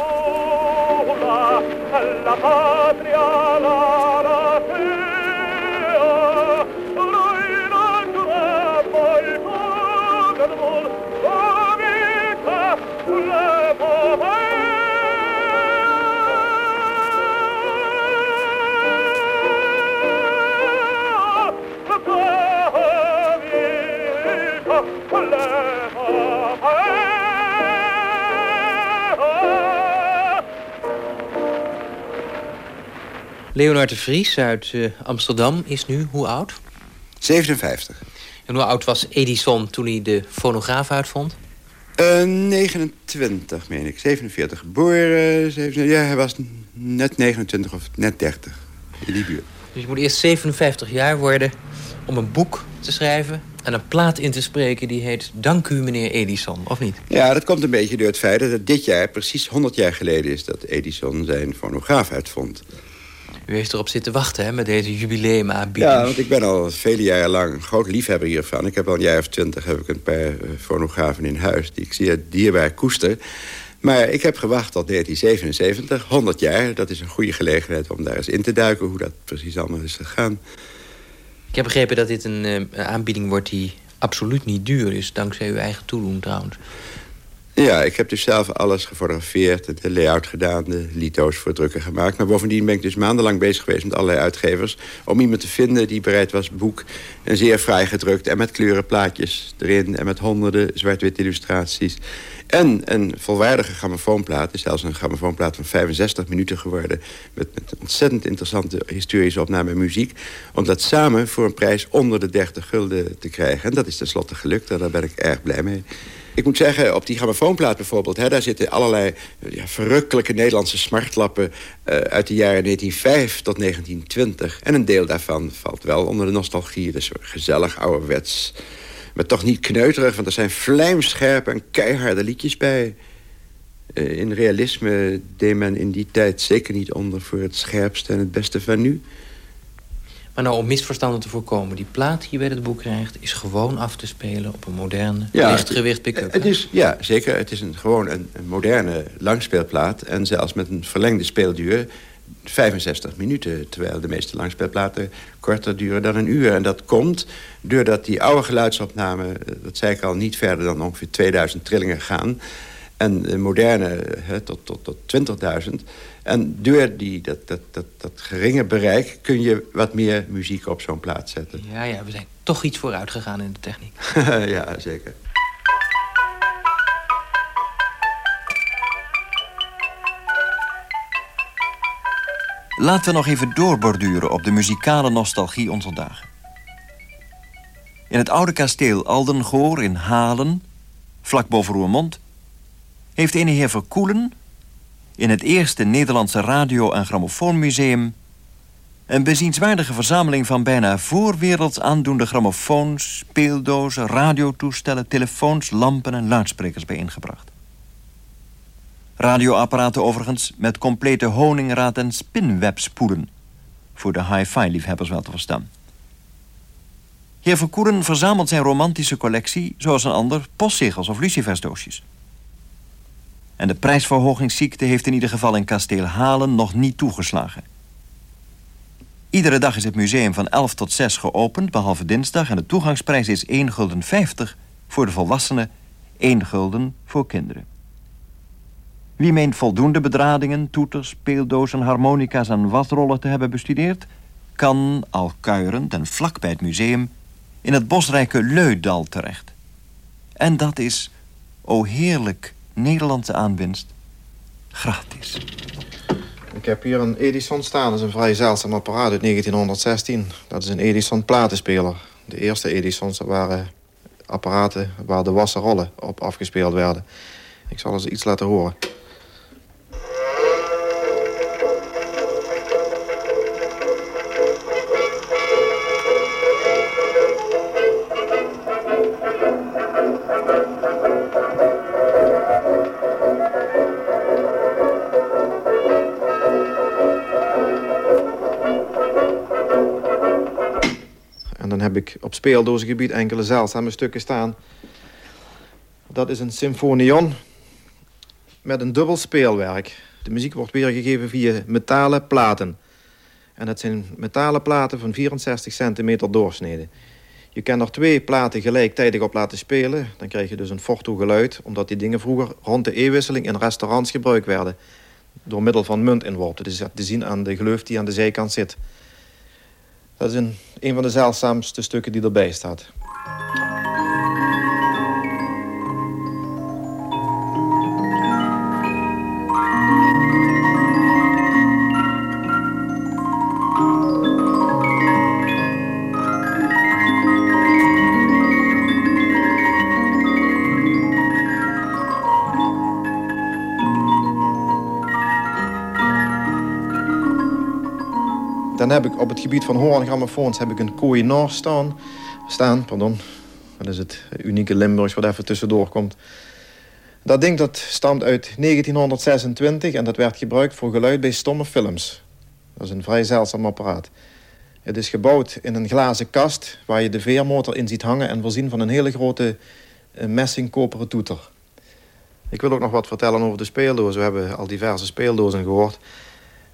Leonard de Vries uit eh, Amsterdam is nu hoe oud? 57. En hoe oud was Edison toen hij de fonograaf uitvond? Eh 29, meen ik. 47 geboren. 27, ja, hij was net 29 of net 30. In die buurt. Dus je moet eerst 57 jaar worden om een boek te schrijven. En een plaat in te spreken die heet Dank u meneer Edison, of niet? Ja, dat komt een beetje door het feit dat het dit jaar precies 100 jaar geleden is... dat Edison zijn fonograaf uitvond. U heeft erop zitten wachten hè, met deze jubileumaanbieding. Ja, want ik ben al vele jaren lang groot liefhebber hiervan. Ik heb al een jaar of twintig heb ik een paar eh, fonografen in huis... die ik zeer dierbaar koester. Maar ik heb gewacht tot 1977, 100 jaar. Dat is een goede gelegenheid om daar eens in te duiken... hoe dat precies allemaal is gegaan. Ik heb begrepen dat dit een eh, aanbieding wordt die absoluut niet duur is... dankzij uw eigen toedoen trouwens. Ja, ik heb dus zelf alles gefotografeerd, de layout gedaan, de lito's voor drukken gemaakt. Maar bovendien ben ik dus maandenlang bezig geweest met allerlei uitgevers... om iemand te vinden die bereid was boek en zeer vrij gedrukt... en met kleurenplaatjes erin en met honderden zwart-wit illustraties... En een volwaardige grammofoonplaat is zelfs een grammofoonplaat van 65 minuten geworden... met, ontzettend interessante historische opname en muziek... om dat samen voor een prijs onder de 30 gulden te krijgen. En dat is tenslotte gelukt daar ben ik erg blij mee. Ik moet zeggen, op die grammofoonplaat bijvoorbeeld... Hè, daar zitten allerlei ja, verrukkelijke Nederlandse smartlappen... Uh, uit de jaren 1905 tot 1920. En een deel daarvan valt wel onder de nostalgie. Dus gezellig, ouderwets... Maar toch niet kneuterig, want er zijn vlijmscherpe en keiharde liedjes bij. Uh, in realisme deed men in die tijd zeker niet onder... voor het scherpste en het beste van nu. Maar nou, om misverstanden te voorkomen... die plaat die je bij het boek krijgt... is gewoon af te spelen op een moderne, ja, lichtgewicht pick-up. Het is, ja, zeker. Het is een, gewoon een, een moderne langspeelplaat. En zelfs met een verlengde speelduur... 65 minuten, terwijl de meeste langspeelplaten korter duren dan een uur. En dat komt doordat die oude geluidsopnamen, dat zei ik al, niet verder dan ongeveer 2000 trillingen gaan. En de moderne hè, tot, tot, tot 20.000. En door die, dat, dat, dat, dat geringe bereik kun je wat meer muziek op zo'n plaat zetten. Ja, ja, we zijn toch iets vooruit gegaan in de techniek. ja, zeker. Laten we nog even doorborduren op de muzikale nostalgie onze dagen. In het oude kasteel Aldengoor in Halen, vlak boven Roermond... heeft ene heer Verkoelen in het eerste Nederlandse radio- en grammofoonmuseum... een bezienswaardige verzameling van bijna voorwerelds aandoende grammofoons... speeldozen, radiotoestellen, telefoons, lampen en luidsprekers bijeengebracht. Radioapparaten overigens met complete honingraad en spinwebspoelen. Voor de hi-fi-liefhebbers wel te verstaan. Heer Verkoeren verzamelt zijn romantische collectie... zoals een ander postzegels of lucifersdoosjes. En de prijsverhogingsziekte heeft in ieder geval in kasteel Halen nog niet toegeslagen. Iedere dag is het museum van 11 tot 6 geopend, behalve dinsdag... en de toegangsprijs is 1 gulden 50 voor de volwassenen, 1 gulden voor kinderen. Wie meent voldoende bedradingen, toeters, speeldozen, harmonica's en wasrollen te hebben bestudeerd... kan, al kuierend en vlak bij het museum, in het bosrijke Leudal terecht. En dat is, o heerlijk Nederlandse aanwinst, gratis. Ik heb hier een Edison staan. Dat is een vrij zeldzaam apparaat uit 1916. Dat is een Edison platenspeler. De eerste Edisons waren apparaten waar de wassenrollen op afgespeeld werden. Ik zal eens iets laten horen. Op speeldozengebied enkele zeldzame stukken staan. Dat is een symfonion met een dubbel speelwerk. De muziek wordt weergegeven via metalen platen. En dat zijn metalen platen van 64 centimeter doorsnede. Je kan er twee platen gelijktijdig op laten spelen. Dan krijg je dus een forto geluid. Omdat die dingen vroeger rond de eeuwwisseling in restaurants gebruikt werden. Door middel van muntinworp. Dat is te zien aan de gleuf die aan de zijkant zit. Dat is een, een van de zeldzaamste stukken die erbij staat. Dan heb ik op het gebied van hoorngrammofoons heb ik een Koh-i-Noor staan. staan pardon. Dat is het unieke Limburgs wat even tussendoor komt. Dat ding dat stamt uit 1926 en dat werd gebruikt voor geluid bij stomme films. Dat is een vrij zeldzaam apparaat. Het is gebouwd in een glazen kast waar je de veermotor in ziet hangen... en voorzien van een hele grote uh, messingkoperen toeter. Ik wil ook nog wat vertellen over de speeldozen. We hebben al diverse speeldozen gehoord.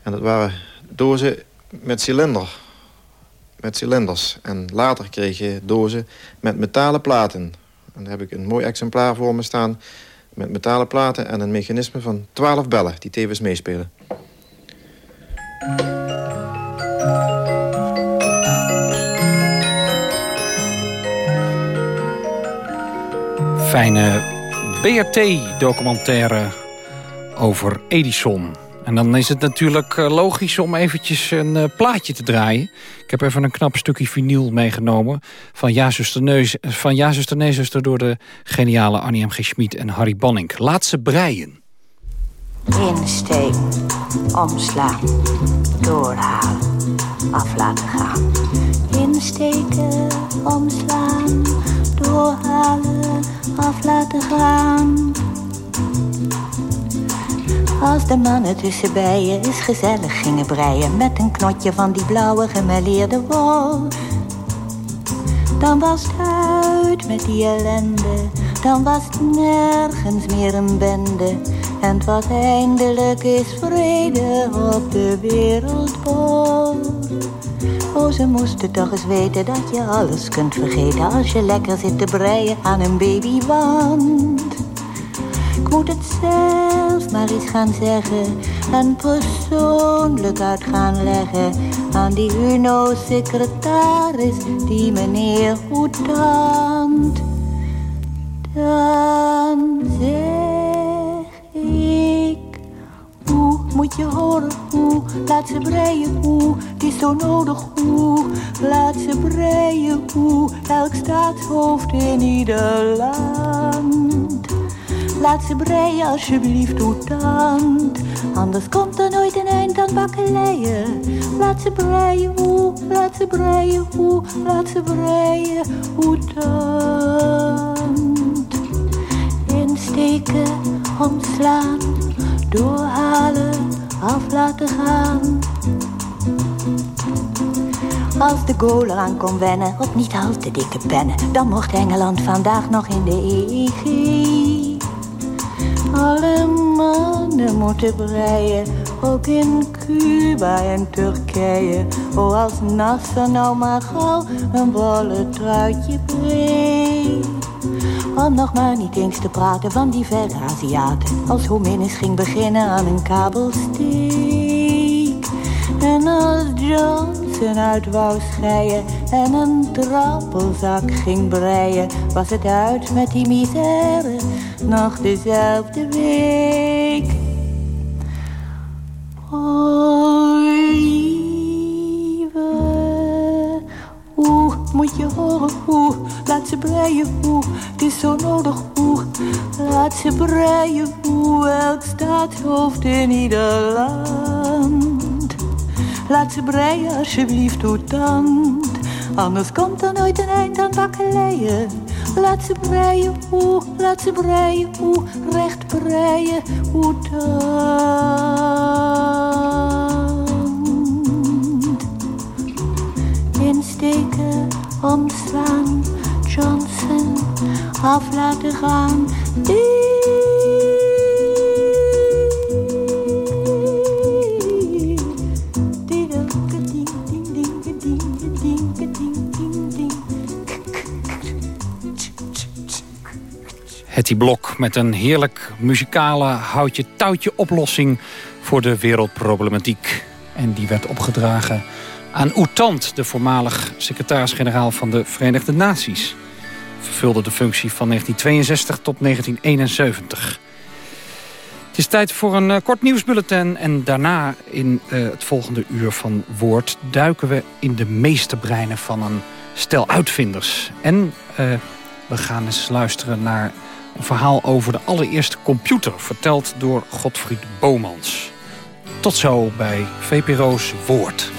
En dat waren dozen met cilinder. Met cilinders. En later kreeg je dozen met metalen platen. En daar heb ik een mooi exemplaar voor me staan... met metalen platen en een mechanisme van 12 bellen... die tevens meespelen. Fijne BRT-documentaire over Edison. En dan is het natuurlijk eh, logisch om eventjes een uh, plaatje te draaien. Ik heb even een knap stukje vinyl meegenomen... van Ja, zuster, Neus, van ja, zuster, door de geniale Annie M. G. Schmid en Harry Banning. Laat ze breien. Insteken, omslaan, doorhalen, af laten gaan. Insteken, omslaan, doorhalen, af laten gaan. Als de mannen tussen bijen eens gezellig gingen breien... met een knotje van die blauwe gemêleerde wol... dan was het uit met die ellende... dan was het nergens meer een bende... en het was eindelijk is vrede op de wereldbol. Oh, ze moesten toch eens weten dat je alles kunt vergeten... als je lekker zit te breien aan een babywand. Ik moet het zelf maar eens gaan zeggen. En persoonlijk uit gaan leggen. Aan die UNO-secretaris, die meneer Hoetant. Dan zeg ik, hoe moet je horen, hoe? Laat ze breien, hoe? Het is zo nodig, hoe? Laat ze breien, hoe? Elk staatshoofd in ieder land. Laat ze breien alsjeblieft, tand. Anders komt er nooit een eind aan bakkeleien. Laat ze breien, hoe, laat ze breien, hoe, laat ze breien, tand. Insteken, omslaan, doorhalen, af laten gaan. Als de goal eraan kon wennen op niet al te dikke pennen, dan mocht Engeland vandaag nog in de EG. Alle mannen moeten breien, ook in Cuba en Turkije. Oh, als Nasser nou maar gauw een bolle truitje breed. Om nog maar niet eens te praten van die verre Aziaten. Als Hominis ging beginnen aan een kabelsteek. En als Johnson uit wou scheien en een trappelzak ging breien. Was het uit met die misère nog dezelfde week. Oh, lieve, hoe moet je horen, hoe laat ze breien, hoe het is zo nodig, hoe laat ze breien, hoe elk staatshoofd in ieder land. Laat ze breien alsjeblieft, hoe tand, anders komt er nooit een eind aan bakkeleien. Laat ze breien, hoe, laat ze breien, hoe, recht breien, hoe tand. Insteken, omslaan, Johnson, af laten gaan. Hetty Blok met een heerlijk muzikale houtje-touwtje oplossing voor de wereldproblematiek. En die werd opgedragen aan Oetant, de voormalig secretaris-generaal van de Verenigde Naties. Vervulde de functie van 1962 tot 1971. Het is tijd voor een uh, kort nieuwsbulletin. En daarna in uh, het volgende uur van Woord... duiken we in de meeste breinen van een stel uitvinders. En uh, we gaan eens luisteren naar een verhaal over de allereerste computer... verteld door Godfried Bomans. Tot zo bij VPRO's Woord.